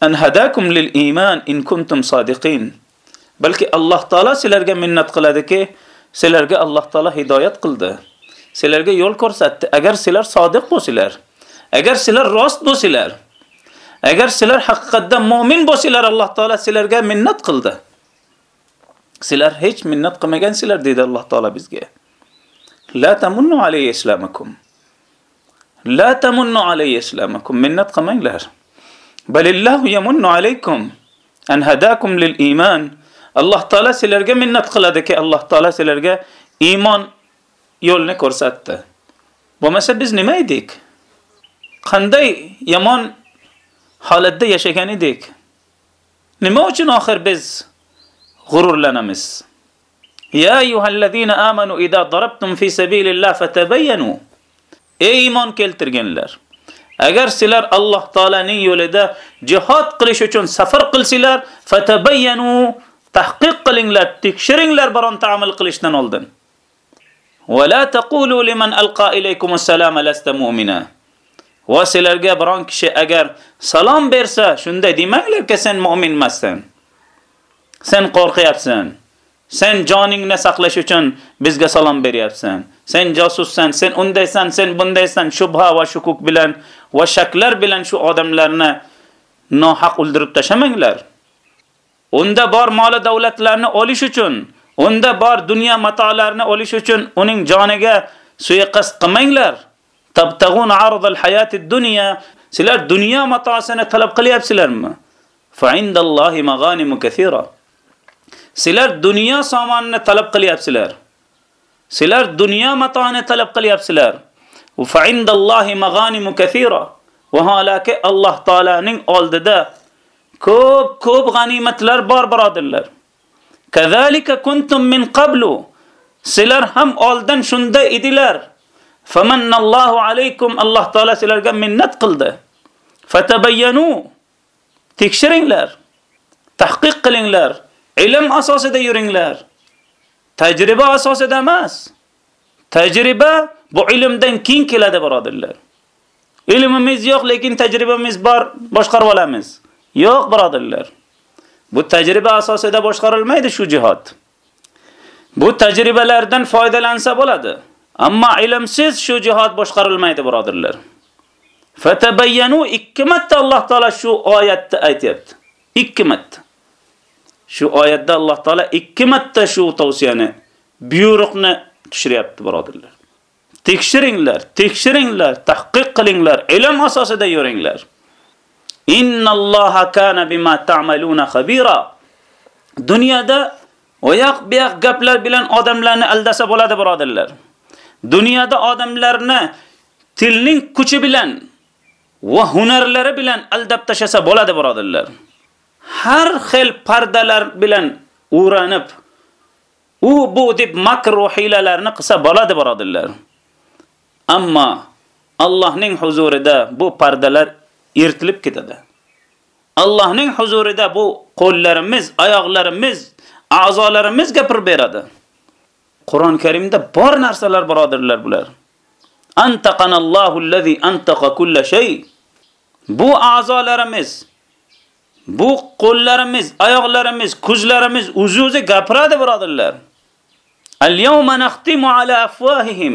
an hadakum lil iman in kuntum sodiqin. Balki Alloh taolo sizlarga minnat qiladiki, Sizlarga Alloh taolo hidoyat qildi. Sizlarga yo'l ko'rsatdi. Agar sizlar sodiq bo'lsanglar, agar sizlar rost bo'lsanglar, agar sizlar haqiqatda mu'min bo'lsanglar, Alloh taolo sizlarga minnat qildi. Sizlar hech minnat qilmagansizlar dedi Alloh taolo bizga. La tamunnu alayhi islamakum. La tamunnu alayhi islamakum. Minnat qilmanglar. Balillahu yamunnu alaykum an hadakum lil iymon Alloh taolo sizlarga minnat qiladiki, Alloh taolo sizlarga iymon yo'lni ko'rsatdi. Bo'lmasa biz nima edik? Qanday yomon holatda yashagan edik? Nima uchun oxir biz g'ururlanamiz? Ya ayyuhallazina amanu idza darabtum fi sabilillah fatabayyanu. Ey iymon keltirganlar, Agar sizlar Alloh taolaning yo'lida jihad qilish uchun safar qilsanglar, fatabayyanu tahqiq qilinglar tekshiringlar biron amal qilishdan oldin va la taqulu liman alqa ilaykum assalama lasta mu'mina va sizlarga biron kishi agar salom bersa shunday demanglarki sen mu'min emassan sen qo'rqyapsan Sen joningni saqlash uchun bizga salom beryapsan. Sen josussan, sen undaysan, sen bundaysan, shubha va shukuk bilan va shaklar bilan shu odamlarni nohaq o'ldirib tashamanglar. Unda bor moli davlatlarni olish uchun, unda bor dunyo matolarini olish uchun uning joniga suiqasd qilmanglar. tabtagun arzal hayatid dunya sizlar dunyo matosini talab qilyapsizlarmi? Fa indallohi mag'animu kathira. Sizlar dunyo somonini talab qilyapsizlar. Sizlar dunyo matoni talab qilyapsizlar. Fa indallohi mag'animu kathira. Vaholaki Alloh taolaning oldida ko'p ko'p g'animatlar bor birodirlar. Kazalika kuntum min qablu. Sizlar ham oldin shunda edilar. Famanallohu alaykum Alloh taolasi sizlarga minnat qildi. Fatabayyanu. Tekshiringlar. Tahqiq qilinglar. Ilm asosida yuringlar. Tajriba asosida emas. Tajriba bu ilmdan keyin keladi birodirlar. Ilmimiz yo'q, lekin tajribamiz bor, boshqarib olamiz. Yo'q, birodarlar. Bu tajriba asosida boshqarilmaydi shu jihad. Bu tajribalardan foydalansa bo'ladi. Ammo ilmsiz shu jihad boshqarilmaydi, birodarlar. Fatabayyanu ikki marta Alloh taolo shu oyatda aytayapti. Ikki marta. Shu oyatda Alloh taolo ikki marta shu tavsiyani, buyruqni tushiryapti, birodarlar. tekshiringlar, tekshiringlar, tahqiq qilinglar, ilm asosida yuringlar. Innalloha kana bima ta'maluna khabira. Dunyoda oyoq buyoq gaplar bilan odamlarni aldasa bo'ladi, birodarlar. Dunyoda odamlarni tilning kuchi bilan va hunarlari bilan aldab tashasa bo'ladi, birodarlar. Har xil pardalar bilan o'ranib, u bu deb makr va hilalarni qilsa bo'ladi, birodarlar. Ammo Allohning huzurida bu pardalar yirtilib ketadi. Allohning huzurida bu qo'llarimiz, oyoqlarimiz, a'zolarimiz gapirib beradi. Qur'on Karimda bor narsalar birodirlar bular. Antaqanallohu allazi antaqa kull shay. Bu a'zolarimiz, bu qo'llarimiz, oyoqlarimiz, ko'zlarimiz o'zi-o'zi gapiradi birodirlar. Al-yawma naxtimu ala afwahihim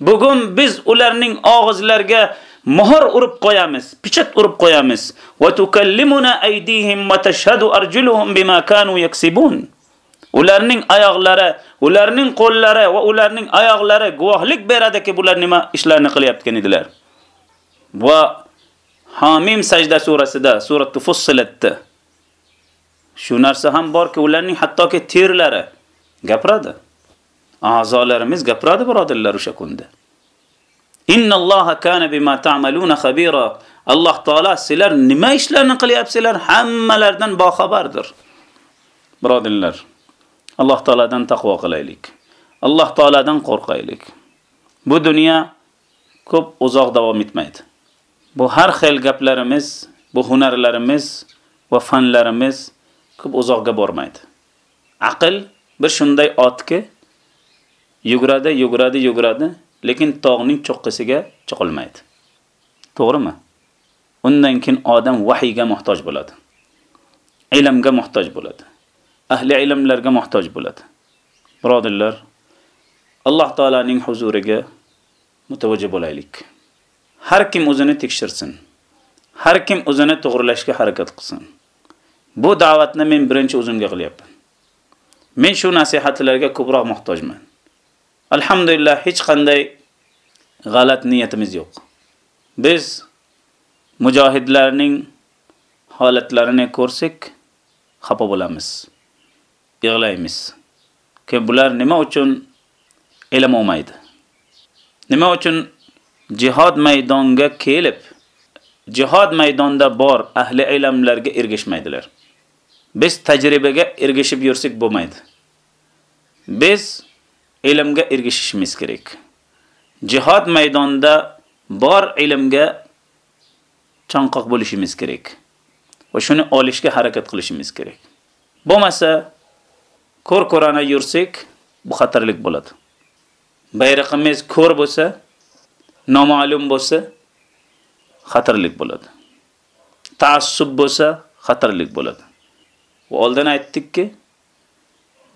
Bugun biz ularning og'izlariga mohr urib qo'yamiz, pichat urib qo'yamiz. Va tukallimuna aydihim va tashhadu arjuluhum bima kanu yaksibun. Ularning oyoqlari, ularning qo'llari va ularning oyoqlari guvohlik beradiki, bular nima ishlarni qilyaptgan edilar. Va Hamim sajda surasida, surat Fussilatda shu narsa ham borki, ularning hattoki terlari gapiradi. a'zolarimiz gapiradi birodarlar o'sha kunda. Innalloha kana bima ta'maluna khabira. Alloh taolo sizlar nima ishlarni qilyapsizlar hammalardan boxabardir. Birodirlar, Alloh taoladan taqvo qilaylik. Alloh taoladan qo'rqaylik. Bu dunyo ko'p uzoq davom etmaydi. Bu har xil gaplarimiz, bu hunarlarimiz va fanlarimiz ko'p uzoqga bormaydi. Aql bir shunday otki, Yuguradi, yuguradi, yuguradi, lekin tog'ning cho'qqisiga chiqolmaydi. To'g'rimi? Undan keyin odam vahiyga muhtoj bo'ladi. Ilmga muhtoj bo'ladi. Ahli ilmlarga muhtoj bo'ladi. Birodirlar, Alloh taolaning huzuriga mutavajjih bo'laylik. Har kim o'zini tekshirsin. Har kim o'zini to'g'rilashga harakat qilsin. Bu da'vatni men birinchi o'zimga qilyapman. Men shu nasihatlarga ko'proq muhtojman. Alhamdulillah hech qanday g'alat niyatimiz yo'q. Biz mujohidlarning holatlarini ko'rsak, xafa bo'lamiz. Yig'laymiz. Ki bular nima uchun ilm olmaydi? Nima uchun jihad maydonga kelib, jihad maydonda bor ahli ilmlarga ergashmaydilar? Biz tajribaga ergashib yursak bo'lmaydi. Biz ilmga ergashishimiz kerak. Jihad maydonida bor ilmga chanqoq bo'lishimiz kerak. Va shuni olishga harakat qilishimiz kerak. Bo'lmasa ko'r-ko'rona yursak, bu xatarlik bo'ladi. Bayrog'imiz ko'r bo'lsa, noma'lum bo'lsa, xatarlik bo'ladi. Ta'assub bo'lsa, xatarlik bo'ladi. Va oldin aytdikki,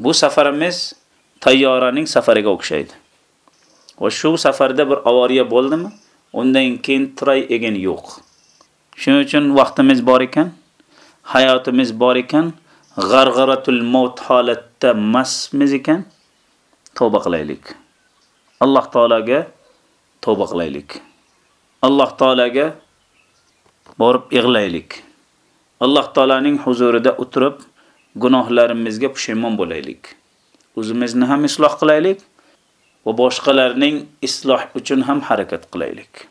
bu safarimiz tayyoraning safariga o'xshaydi. Va shu safarda bir avariya bo'ldimi, undan keyin tiray egan yo'q. Shuning uchun vaqtimiz bor ekan, hayotimiz bor ekan, g'arg'aratul maut holatda masmiz ekan, tavba qilaylik. Alloh taolaga tavba qilaylik. Alloh taolaga borib yig'laylik. Alloh taolaning huzurida o'tirib gunohlarimizga pushaymon bo'laylik. O'zimizni ham isloh qilaylik va boshqalarning isloh uchun ham harakat qilaylik.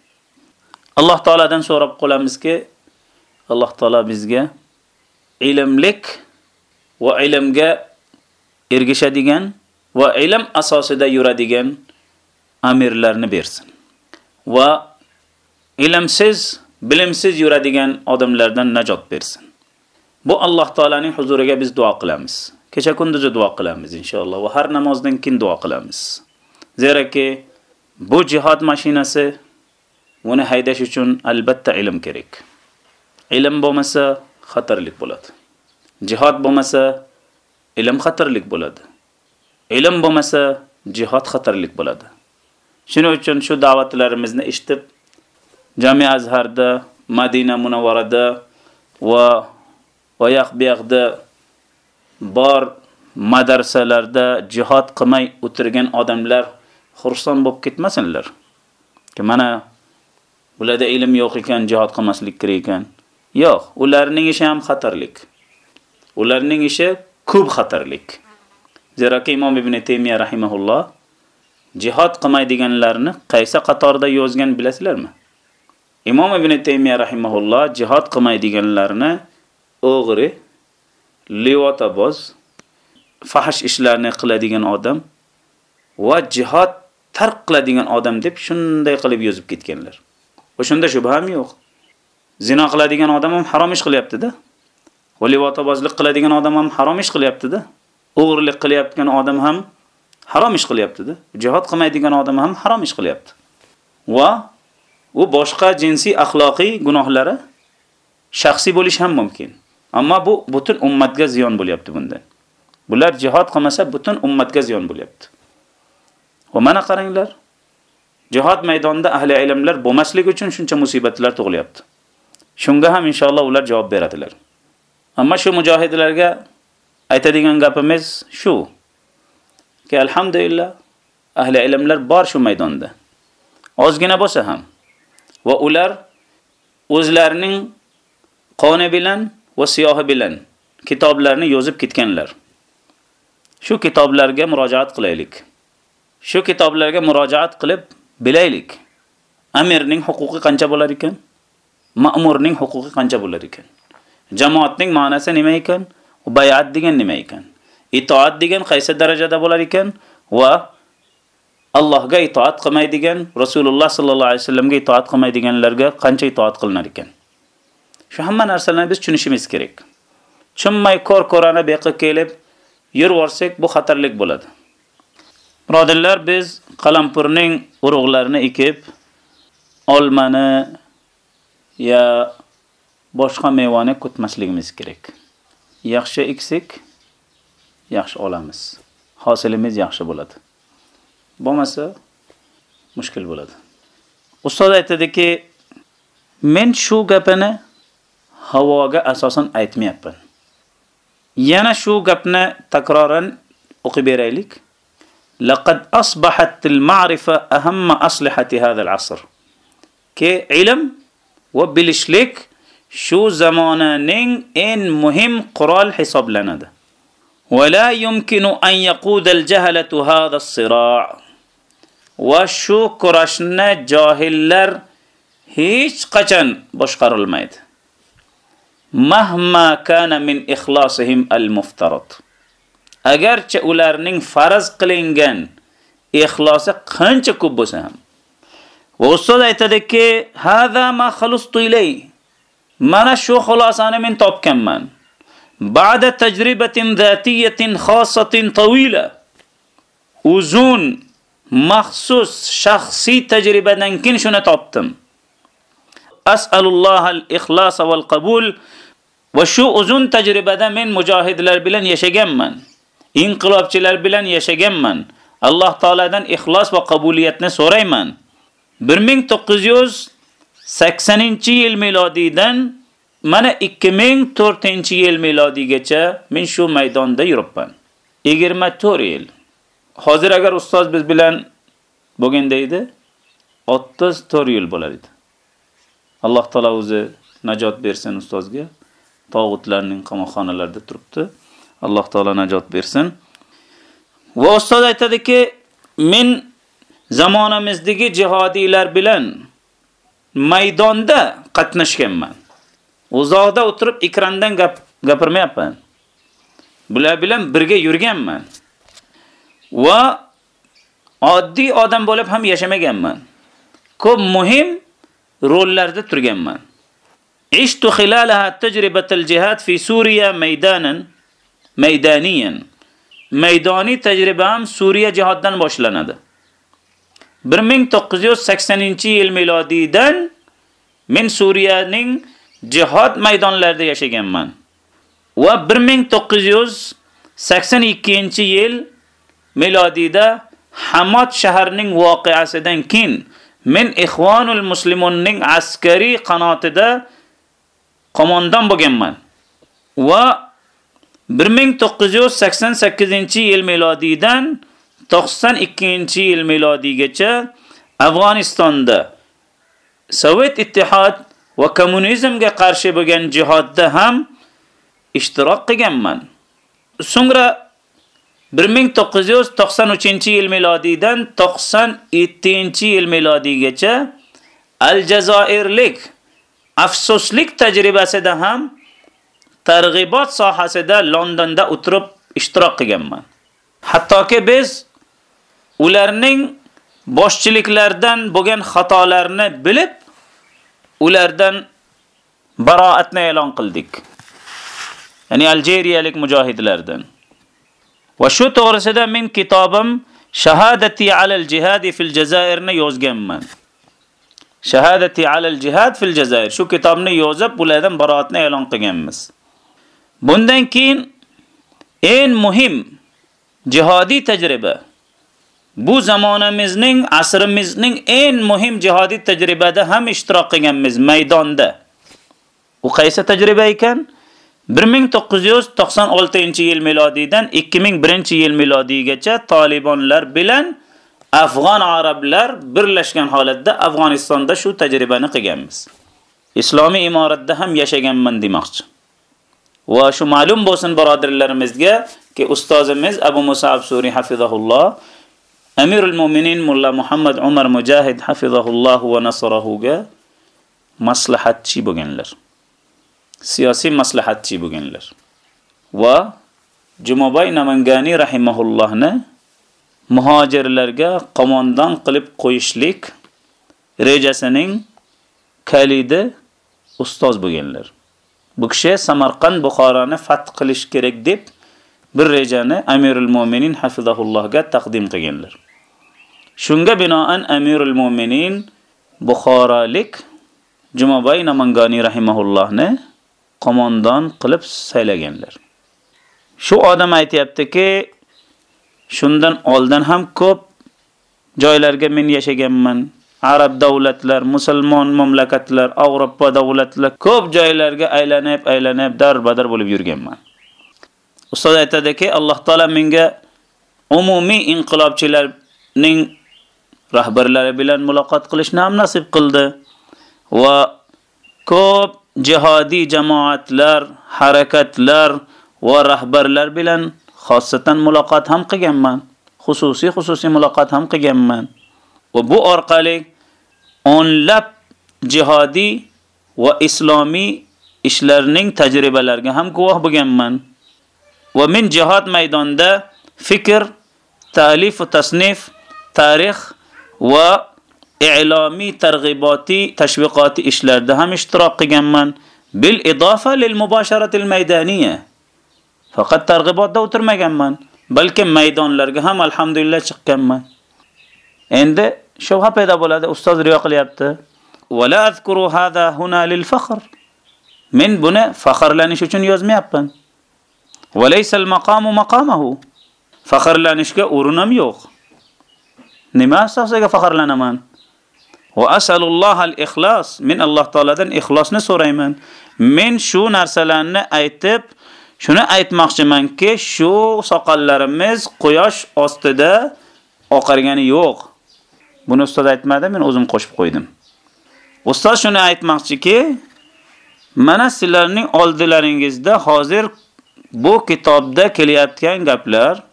Alloh taoladan so'rab qolamizki, Alloh taolo bizga ilmlik va ilmga ergishadigan va ilm asosida yuradigan amirlarni bersin. Va ilmsiz, bilimsiz yuradigan odamlardan najot bersin. Bu Alloh taolaning huzuriga biz duo qilamiz. Kecha kunduzi duo qilamiz inshaalloh va har namozdan keyin duo qilamiz. Zeraki bu jihad mashinasi uni haydash uchun albatta ilm kerak. Ilm bo'lmasa xatarlik bo'ladi. Jihad bo'lmasa ilm xatarlik bo'ladi. Ilm bo'lmasa jihad xatarlik bo'ladi. Shuning uchun shu da'vatlarimizni eshitib Jami Azharda, Madina Munawvarada va oyoq buyoqda bor madrasalarda jihad qilmay o'tirgan odamlar xursand bo'lib ketmasinlar. Ki mana ularda ilm yo'q ekan, jihad qilmaslik kerak ekan. Yo'q, ularning ishi ham xatarlik. Ularning ishi ko'p xatarlik. Zeraki Imom Ibn Taymiya rahimahulloh jihad qilmaydiganlarni qaysi qatorda yozgan bilasizlarmi? Imom Ibn Taymiya rahimahulloh jihad qilmaydiganlarni o'g'ri, livotaboz, fahsh ishlarni qiladigan odam va jihad tark qiladigan odam deb shunday qilib yozib ketganlar. o'shanda shubham yo'q. Zino qiladigan odam ham harom ish qilyapti-da. Va livotabozlik qiladigan odam ham harom ish qilyapti-da. O'g'irlik qilayotgan odam ham harom ish qilyapti-da. Jihad qilmaydigan odam ham harom ish qilyapti. Va u boshqa jinsiy axloqiy gunohlari shaxsiy bo'lish ham mumkin. Ammo bu butun ummatga ziyon bo'lyapti bunda. Bular jihad qilmasa butun ummatga ziyon bo'lyapti. Va mana qaranglar. Jihad maydonida ahli ilmlar bo'lmaslik uchun shuncha musibatlar tug'ilyapti. Shunga ham inshaalloh ular javob beradilar. Ammo shu mujohidlarga aytadigan gapimiz shu. Ki alhamdulillah ahli ilmlar bor shu maydonda. Ozgina bo'lsa ham va ular o'zlarining qoni bilan va siyohi bilan kitoblarni yozib ketganlar. Shu kitoblarga murojaat qilaylik. Shu kitoblarga murojaat qilib bilaylik. Amirning huquqi qancha bo'lar ekan? Ma'murning huquqi qancha bo'lar ekan? Jamoatning ma'nosi nima ekan? Bay'at degan nima ekan? Itoat degan qaysi darajada bo'lar ekan? Va Allohga itoat qilmaydigan, Rasululloh sallallohu alayhi vasallamga itoat qilmaydiganlarga qancha itoat qilinar ekan? Shu hamma narsalarni biz tushunishimiz kerak. Tushunmay ko'r-ko'rani beqib kelib yurvorsak, bu xatarlik bo'ladi. Birodirlar, biz qalampurning urug'larini ekib, olmani ya boshqa mevani kutmasligimiz kerak. Yaxshi eksak, yaxshi olamiz. Hosilimiz yaxshi bo'ladi. Bo'lmasa mushkil bo'ladi. Ustoz aytadiki, men shu gapini havoga asosan aytmayapman. Yana shu gapni takroran o'qib beraylik. Laqad asbahat al-ma'rifa ahamma aslihati hadha al-asr. Ke ilm va bilishlik shu zamonaning eng muhim qurol hisoblanadi. Va la yumkinu an yaquda al-jahlatu hadha as-sira'. Va shu kurashni johillar hech qachon boshqarilmaydi. Mahma kana min ixlosihim al-muftarad. Agarcha ularning farz qilingan ixlosi qancha ko'p bo'lsa ham. Va ustoz aytadiki, "Hada ma khalustu ilay." Mana shu xulosani men topganman. Ba'da tajribatin zatiyatin khossatin tawila. Uzun maxsus shaxsiy tajribadan keyin shuni topdim. As'alulloh al-ixlos val qabul va shu uzun tajribada men mujohidlar bilan yashaganman. Inqilobchilar bilan yashaganman. Alloh taoladan ixlos va qabuliyatni so'rayman. 1980-yil milodiydan mana 2004-yil milodiygacha men shu maydonda yuribman. 24 yil. Hozir agar ustoz biz bilan bo'lganda edi, 34 yil bo'lar edi. Alloh taolo o'zi najot bersin ustozga. Tog'utlarning qamoqxonalarida turibdi. Alloh taolo najot bersin. Va ustoz aytadiki, men zamonamizdagi jihodiylar bilan maydonda qatnashganman. Uzoqda o'tirib ekrandan gap gapirmayapman. Bular bilan birga yurganman. Va oddiy odam bo'lib ham yashamaganman. Ko'p muhim rollarda turganman. عشت خلالها tajribatul الجهاد في سوريا ميدانا ميدانيا Maydoniy tajribam Suriya jihoddan boshlanadi. 1980-yil milodiydan men Suriyaning jihod maydonlarida yashaganman. Va 1982-yil milodiyda Hamad shahrining voqeasidan keyin men Ikhvanul Muslimonning askariy qanotida qomondan bo'lganman. Va 1988-yil milodiydan 92-yil milodiygacha Afg'onistonda Sovet Ittihod va kommunizmga qarshi bo'lgan jihodda ham ishtirok qilganman. So'ngra 1993-yil milodiydan 97-yil milodiygacha Aljazoirlik afsuslik tajribasida ham targ'ibot sohasida Londonda o'tirib ishtirok qilganman. Hattoki biz ularning boshchiliklardan bo'lgan xatolarni bilib, ulardan baroatni e'lon qildik. Ya'ni aljeriyalik mujohidlardan. Va shu to'g'risida men kitobim Shahadati alal jihadi fil Jazairni yozganman. Shahadati alal jihad fil Jazair. Shu kitobni yozib, ulardan baroatni e'lon qilganmiz. Bundan keyin eng muhim jihodiy tajriba bu zamonamizning, asrimizning eng muhim jihodiy tajribada ham ishtirok qilganmiz maydonda. U qaysi tajriba ekan? 1996-yil milodiydan 2001-yil milodiygacha Talibanlar bilan Afg'on arablar birlashgan holatda Afg'onistonda shu tajribani qilganmiz. Islomiy imoratda ham yashaganman demoqchi. Va shu ma'lum bo'lsin birodarlarimizga ki ustozimiz Abu Musa Absuri hafizahulloh Amirul Mu'minin Mulla Muhammad Umar Mujahid hafizahulloh va nasrahuga maslahatchi bo'lganlar. siyosiy maslahatchi bo'lganlar. Va Jumobay Namangani rahimahullohni muhojirlarga qomondan qilib qo'yishlik rejasining kalidi ustoz bo'lganlar. Bu kishi Samarqand Buxoroni fath qilish kerak deb bir rejani Amirul Mu'minin hafizahullohga taqdim qilganlar. Shunga binoan Amirul Mu'minin Buxorolik Jumobay Namangani rahimahullohni qo'mondon qilib saylaganlar. Shu odam aytayaptiki, shundan oldin ham ko'p joylarga men yashaganman. Arab davlatlar, musulmon mamlakatlar, Avropa davlatlar ko'p joylarga aylanib, aylanib darbadar bo'lib yurganman. Ustoz aytadiki, Alloh taolo menga umumiy inqilobchilarning rahbarlari bilan muloqot qilishni ham nasib qildi va ko'p jihodiy jamoatlar, harakatlar va rahbarlar bilan xossatan muloqot ham qilganman. Xususiy xususiy muloqot ham qilganman. Va bu orqali o'nlab jihodiy va islomiy ishlarning tajribalariga ham guvoh bo'lganman. Va men jihod maydonida fikr, ta'lif va tasnif, tarix va i'lomiy targ'iboti tashviqoti ishlarda ham ishtirok qilganman bil idofa lil mubasharatil maydaniya faqat targ'ibotda o'tirmaganman balki maydonlarga ham alhamdulillah chiqqanman. Endi shubha paydo bo'ladi ustoz riyo qilyapti. La azkuru hada huna lil fakhr. Men buni faxrlanish uchun yozmayapman. Laysa al maqamu maqamahu. Faxrlanishga o'rinim yo'q. Nima asosiga faxrlanaman? Va asalulloha al-ixlos. Men Alloh taoladan ixlosni so'rayman. Men shu narsalarni aytib, shuni aytmoqchimanki, shu soqollarimiz quyosh ostida oqargani yo'q. Buni ustoz aytmadi, men o'zim qo'shib qo'ydim. Ustoz shuni aytmoqchiki, mana sizlarning oldilaringizda hozir bu kitobda kelayotgan gaplar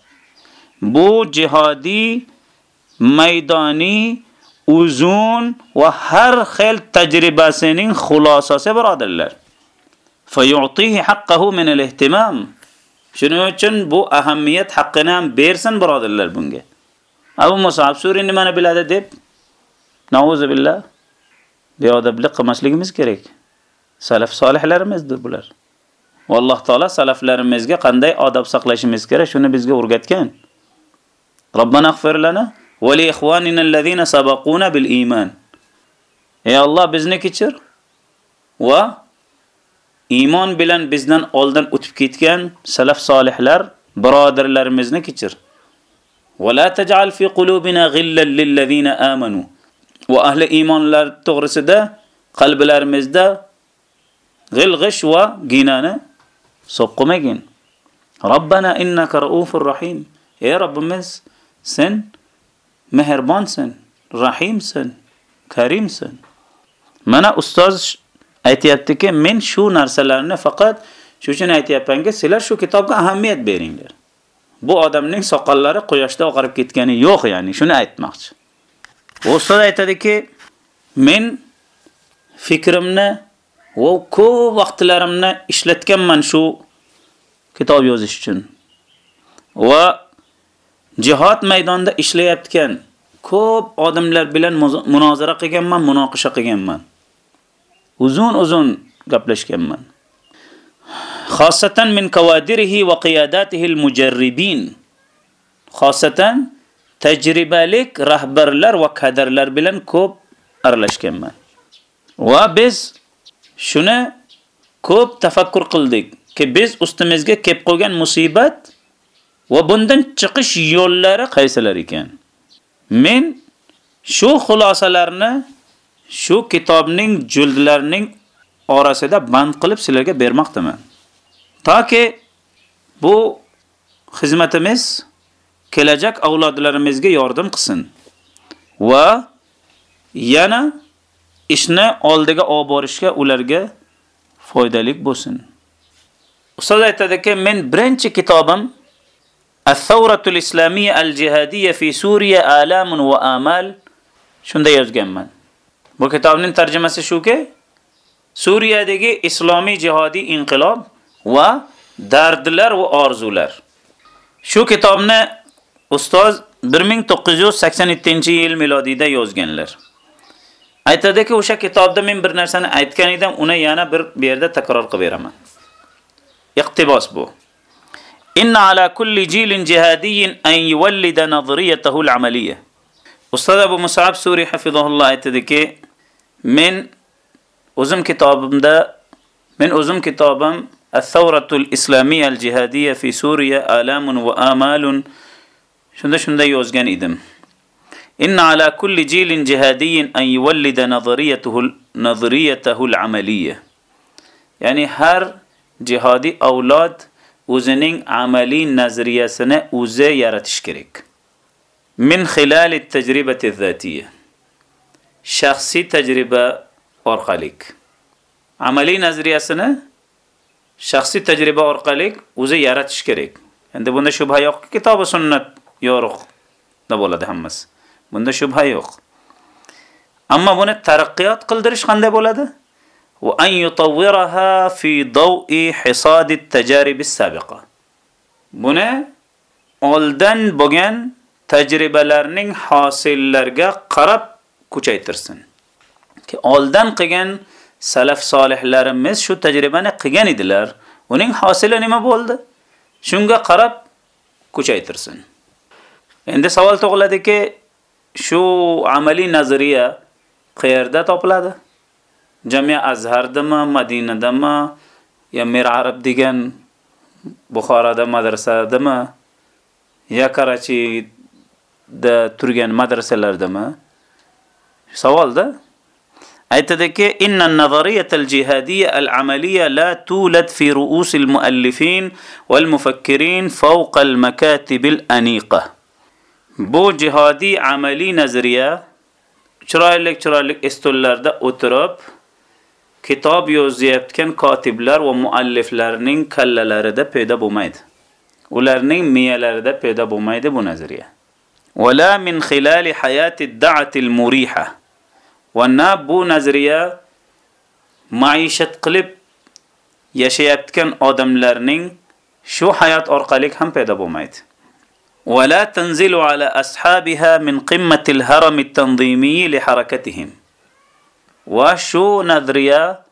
bu jihodiy maydoniy uzun va har xil tajribasining xulosasi birodarlar. Fayu'tihi haqqahu min al-ihtimam. Shuning uchun bu ahamiyat haqqini ham bersin birodarlar bunga. Abu Musab Suri nimani biladi deb nauzu billah beodoblik qilmasligimiz kerak. Salaf solihlarimizdir bular. Alloh taolo salaflarimizga qanday odob saqlashimiz kerak, shuni bizga o'rgatgan. Robbana ighfir lana va li ikhwanina allazina sabaquna bil iman. Ey Alloh bizni kechir va iymon bilan bizdan oldin o'tib ketgan salaf solihlar birodarlarimizni kechir. Va la taj'al fi qulubina ghillan lil ladina amanu. Va ahli iymonlar to'g'risida qalblarimizda g'ilg'ish va ginani so'qqimagin. Robbana innaka raufur rahim. Ey Robbimiz, sen mehribonsan, rahimsan, karimsan. Mana ustoz aytayaptiki, men shu narsalarni faqat shu uchun aytyapmanki, sizlar shu kitobga ahamiyat beringlar. Bu odamning soqollari quyoshda oqarib ketgani yo'q, ya'ni shuni aytmoqchi. Ustoz aytadiki, men fikrimni va ko'p vaqtlarimni ishlatganman shu kitob yozish uchun. Va jihad maydonida ishlayotgan ko'p odamlar bilan munozara qilganman, munoqisha qilganman. Uzun-uzun gaplashganman. Xosatan min kawadirihi va qiyadatihi al-mujarribin. Xosatan tajribalik rahbarlar va kadarlar bilan ko'p aralashganman. Va biz shuni ko'p tafakkur qildik ki biz ustimizga kelib qolgan musibat va bundan chiqish yo'llari qaysilar ekan. Men shu xulosalarni shu kitobning jildlarining orasida band qilib sizlarga bermoqdaman. Toki bu xizmatimiz kelajak avlodlarimizga yordam qilsin va yana ishni oldiga olib borishga ularga foydali bo'lsin. Ustoz aytadiki, men birinchi kitobim As-Sawratul Islamiyya al-Jihadiyya fi Suriya alamun va amal shunda yozganman. Bu kitobning tarjimasi shuki, Suriyadagi islomiy jihodiy inqilob va dardlar va orzular. Shu kitobni ustoz 1987-yil milodiyda yozganlar. Aytadiki, o'sha kitobda men bir narsani aytgan edim, uni yana bir yerda takror qilib beraman. Iqtibos bu. Inna ala kulli jilin jihadiyyin an yuwallida nazriyatahu al-amaliyya. Ustoz Abu Musab Suri hafizahulloh aytadiki, men o'zim kitobimda men o'zim kitobim As-Sawratul Islamiyya al-Jihadiyya fi Suriya alamun va amalun shunda shunda yozgan edim. إن على كل جيل جهادي أن يولد نظريته نظريته العملية يعني هر جهادي أولاد o'zining amaliy nazariyasini o'zi yaratish kerak. Min xilal at-tajribati az-zatiyya. Shaxsiy tajriba orqali. Amaliy nazariyasini shaxsiy tajriba orqali o'zi yaratish kerak. Endi bunda shubha yo'q, kitob sunnat yo'q. Bo'ladi hammasi. Bunda shubha yo'q. Ammo buni taraqqiyot qildirish qanday bo'ladi? Va an yutawwiraha fi daw'i hisad at-tajarib as-sabiqa. Buni oldin bo'lgan tajribalarning hosillarga qarab kuchaytirsin. Ki oldin qilgan salaf solihlarimiz shu tajribani qilgan edilar. Uning hosili nima bo'ldi? Shunga qarab kuchaytirsin. Endi savol tug'iladiki, shu amaliy nazariya qayerda topiladi? Jamia Azhardami, Madinadami, yo Mir Arab degan Buxoroda madrasadami, yo Karachida turgan madrasalardami? سوال ده؟ أي أنت إن النظرية الجهادية العملية لا تولد في رؤوس المؤلفين والمفكرين فوق المكاتب الأنيقة. بو جهادي عملي نظرية چرايلك چرايلك استولار ده اترب كتاب يوزيبت كان كاتبلر كلا كاللالر ده پيدا بوميد ولرنين ميالر ده پيدا بوميد بو نظرية ولا من خلال حياة الدعة المريحة va na bu nazariya maishat qilib yashayotgan odamlarning shu hayot orqali ham paydo bo'lmaydi. Va la tanzilu ala ashabiha min qimmati al-haram at-tanzimiy li harakatihim. Va shu nazariya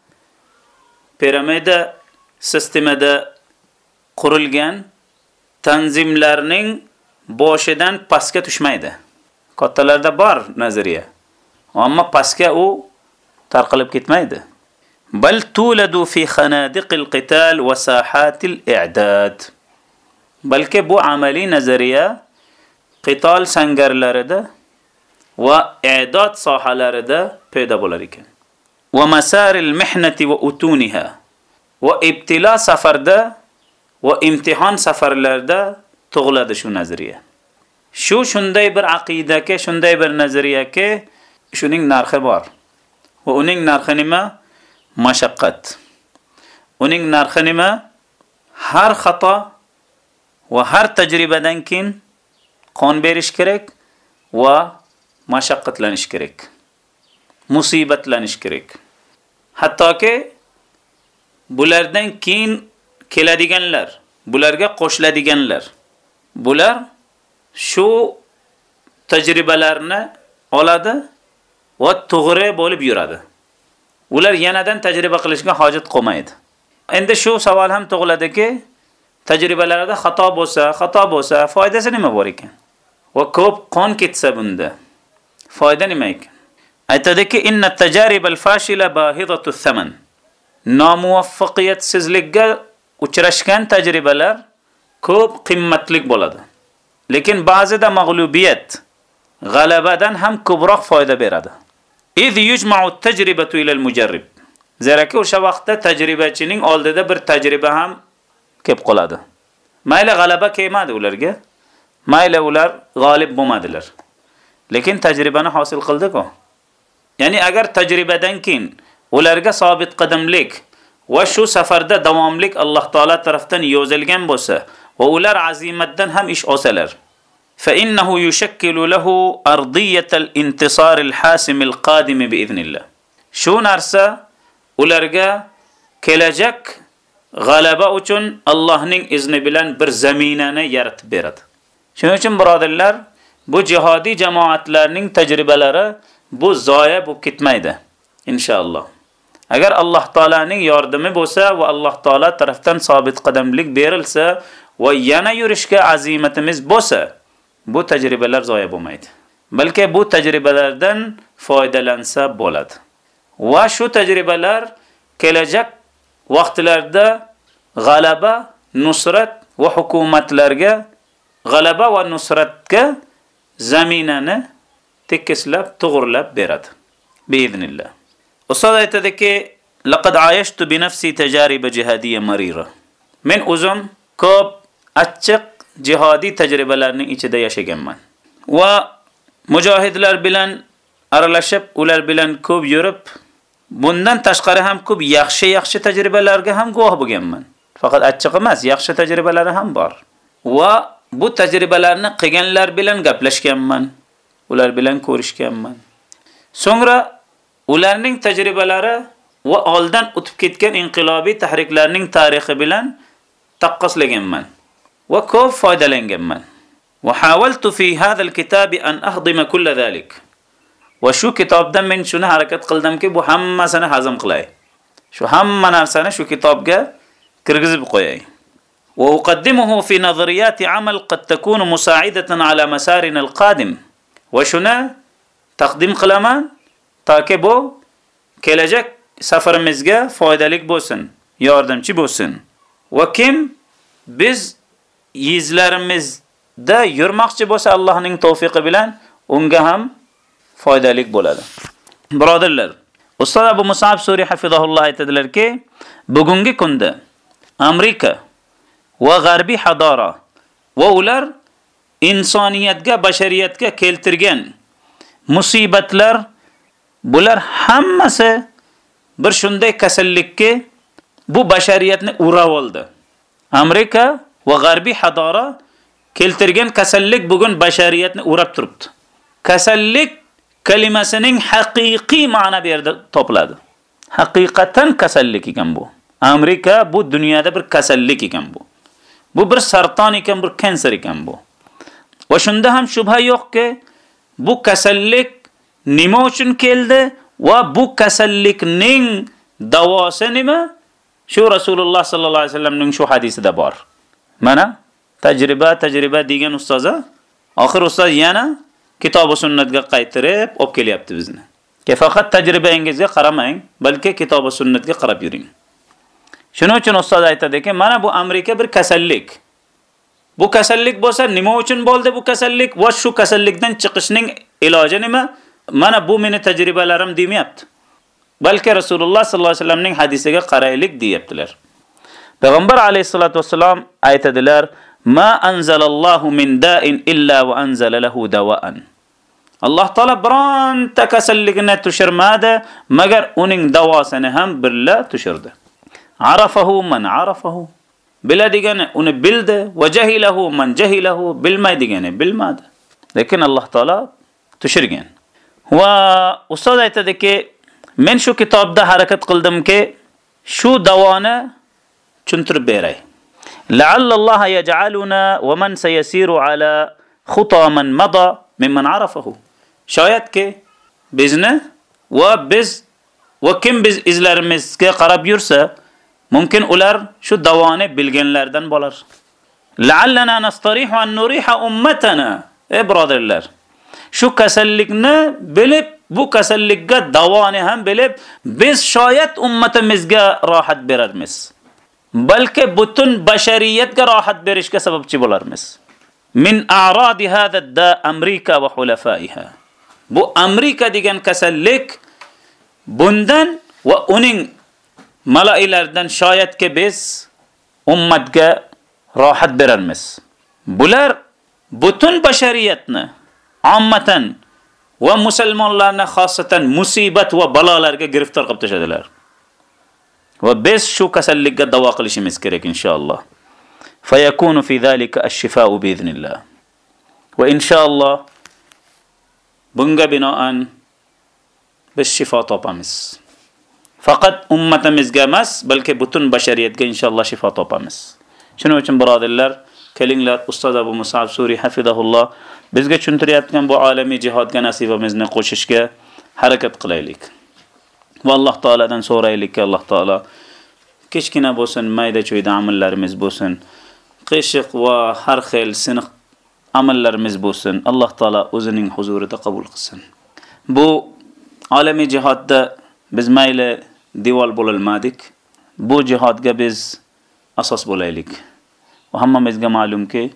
piramida sistemada qurilgan tanzimlarning boshidan pastga tushmaydi. Kattalarda bor nazariya. Ammo pastga u tarqalib ketmaydi. Bal tuladu fi khanadiqil qital va sahatil i'dad. Balki bu amaliy nazariya qital sangarlarida va i'dod sohalarida paydo bo'lar ekan. Va masaril mihnati va utuniha va ibtilo safarda va imtihon safarlarda tug'iladi shu nazariya. Shu shunday bir aqidaki, shunday bir nazariyaki, shuning narxi bor. Va uning narxi nima? Mashaqqat. Uning narxi nima? Har xato va har tajribadan keyin qon berish kerak va mashaqqatlanish kerak. Musibatlanish kerak. Hattoki bulardan keyin keladiganlar, bularga qo'shiladiganlar. Bular shu tajribalarni oladi va to'g'ri bo'lib yuradi. Ular yanadan tajriba qilishga hojat qolmaydi. Endi shu savol ham tug'iladiki, tajribalarida xato bo'lsa, xato bo'lsa, foydasi nima bor ekan? Va ko'p qon ketsa bunda foyda nima ekan? Aytadiki, inna tajaribal fashila bahidatu thaman. Nomuvaffaqiyatsizlikka uchrashgan tajribalar ko'p qimmatlik bo'ladi. Lekin ba'zida mag'lubiyat g'alabadan ham ko'proq foyda beradi. Iz yujma'u tajribatu ila al-mujarrib. Zaraki o'sha vaqtda tajribachining oldida bir tajriba ham kelib qoladi. Mayli g'alaba kelmadi ularga, mayli ular g'olib bo'lmadilar. Lekin tajribani hosil qildi-ku. Ya'ni agar tajribadan keyin ularga sobit qadamlik va shu safarda davomlik Alloh taolo tomonidan yozilgan bo'lsa va ular azimatdan ham ish olsalar fa innahu yushakkilu lahu ardiyatal intisar al hasim al qadim bi iznillah. Shu narsa ularga kelajak g'alaba uchun Allohning izni bilan bir zaminani yaratib beradi. Shuning uchun birodarlar, bu jihodiy jamoatlarning tajribalari bu zoya bo'lib ketmaydi inshaalloh. Agar Alloh taolaning yordami bo'lsa va Alloh taolo tarafdan sobit qadamlik berilsa va yana yurishga azimatimiz bo'lsa, bu tajribalar zoya bo'lmaydi. Balki bu tajribalardan foydalansa bo'ladi. Va shu tajribalar kelajak vaqtlarda g'alaba, nusrat va hukumatlarga g'alaba va nusratga zaminani tekislab, to'g'rilab beradi. Biiznillah. Ustoz aytadiki, laqad ayashtu bi nafsi tajarib jihadiyya marira. Men o'zim ko'p achchiq jihodiy tajribalarning ichida yashaganman. Va mujohidlar bilan aralashib, ular bilan ko'p yurib, bundan tashqari ham ko'p yaxshi-yaxshi tajribalarga ham guvoh bo'lganman. Faqat achchiq emas, yaxshi tajribalari ham bor. Va bu tajribalarni qilganlar bilan gaplashganman. Ular bilan ko'rishganman. So'ngra ularning tajribalari va oldin o'tib ketgan inqilobiy tahriklarning tarixi bilan taqqoslaganman وكوف فايدلينجمان وحاولت في هذا الكتاب أن أهضم كل ذلك. وشو كتاب دم من شنو حركة قلدم كي بو سنة هزم قلاي. شو هم سنة شو كتاب جا كرغز بقوياي وأقدمه في نظريات عمل قد تكون مساعدة على مسارنا القادم. وشنا تقديم قلمان تاكبو كلاجك سفر مزجا فايدلك بوسن. ياردمچي بوسن. وكم بز yizlarimizda yurmoqchi bo'lsa Allohning tavfiqi bilan unga ham foydali bo'ladi. Birodarlar, Ustoz Abu Musab Suri hafizahulloh aytadilarki, bugungi kunda Amerika va g'arbiy hadora va ular insoniyatga, bashariyatga keltirgan musibatlar bular hammasi bir shunday kasallikka bu bashariyatni urab oldi. Amerika va g'arbiy hadora keltirgan kasallik bugun bashariyatni urab turibdi. Kasallik kalimasining haqiqiy ma'no bu yerda topiladi. Haqiqatan kasallik ekan bu. Amerika bu dunyoda bir kasallik ekan bu. Bu bir sarton ekan, bir kanser ekan bu. Va shunda ham shubha yo'qki, bu kasallik nima uchun keldi va bu kasallikning davosi nima? Shu Rasululloh sallallohu alayhi vasallamning shu hadisida bor. Mana tajriba tajriba degan ustoza oxir ustoz yana kitob va sunnatga qaytirib olib kelyapti bizni. Ke faqat tajribangizga qaramang, balki kitob va sunnatga qarab yuring. Shuning uchun ustoz aytadiki, mana bu Amerika bir kasallik. Bu kasallik bo'lsa, nima uchun bo'ldi bu kasallik va shu kasallikdan chiqishning iloji nima? Mana bu meni tajribalarim demayapti. Balki Rasululloh sallallohu alayhi vasallamning hadisiga qaraylik deyaptilar. پیغمبر علیه الصلاۃ والسلام آیت دلر ما انزل الله من داء إلا وأنزل له دواء. الله تعالی بران تکسلگنه تشر ماده مگر اونین دواسنه هم برلا تشرد عرفه من عرفه بلا دیگنه اون بلده و جهله من جهله بلما دیگنه بلما ده لیکن الله تعالی تشرگن و استاد ایتده که من شو کتاب ده حرکت قلدم که شو دوانه tushuntirib beray. La'allalloha yaj'aluna wa man sayasiru ala xuto man mada mimman arafahu. Shoyatki bizni va biz va kim biz izlarimizga qarab yursa, mumkin ular shu davoni bilganlardan bo'lar. La'allana nastarihu an nuriha ummatana. Ey birodarlar, shu kasallikni bilib bu kasallikka davoni ham bilib biz shoyat ummatimizga rohat berarmiz. Balki butun bashariyatga rohat berishga sababchi bo'larmiz. Min a'radi hada da Amerika va hulafaiha. Bu Amerika degan kasallik bundan va uning malailardan shoyatga biz ummatga rohat berarmiz. Bular butun bashariyatni ommatan va musulmonlarni xosatan musibat va balolarga giriftor qilib tashadilar. Va biz shu kasallikka davo qilishimiz kerak inshaalloh. Fayakunu fi zalika ash-shifa'u bi iznillah. Va inshaalloh bunga binoan biz shifo topamiz. Faqat ummatimizga emas, balki butun bashariyatga inshaalloh shifo topamiz. Shuning uchun birodarlar, kelinglar ustoz Abu Musab Suri hafizahulloh bizga tushuntirayotgan bu olamiy jihodga nasibamizni qo'shishga harakat qilaylik. Va Alloh taoladan so'raylikki, Alloh taolo kichkina bo'lsin, mayda cho'yda amallarimiz bo'lsin, qiyshiq va har xil siniq amallarimiz bo'lsin. Alloh taolo o'zining huzurida qabul qilsin. Bu olamiy jihodda biz mayli devor bo'lolmadik. Bu jihodga biz asos bo'laylik. Va hammamizga ma'lumki,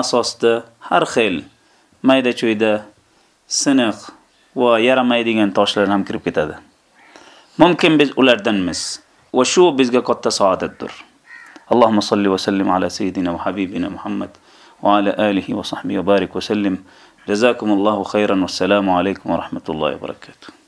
asosda har xil mayda-cho'yda siniq va yaramaydigan toshlar ham kirib ketadi. ممكن بز ولردن مس وشو بزق قد تصاعد الدر. اللهم صل وسلم على سيدنا وحبيبنا محمد وعلى آله وصحبه وبارك وسلم. جزاكم الله خيرا والسلام عليكم ورحمة الله وبركاته.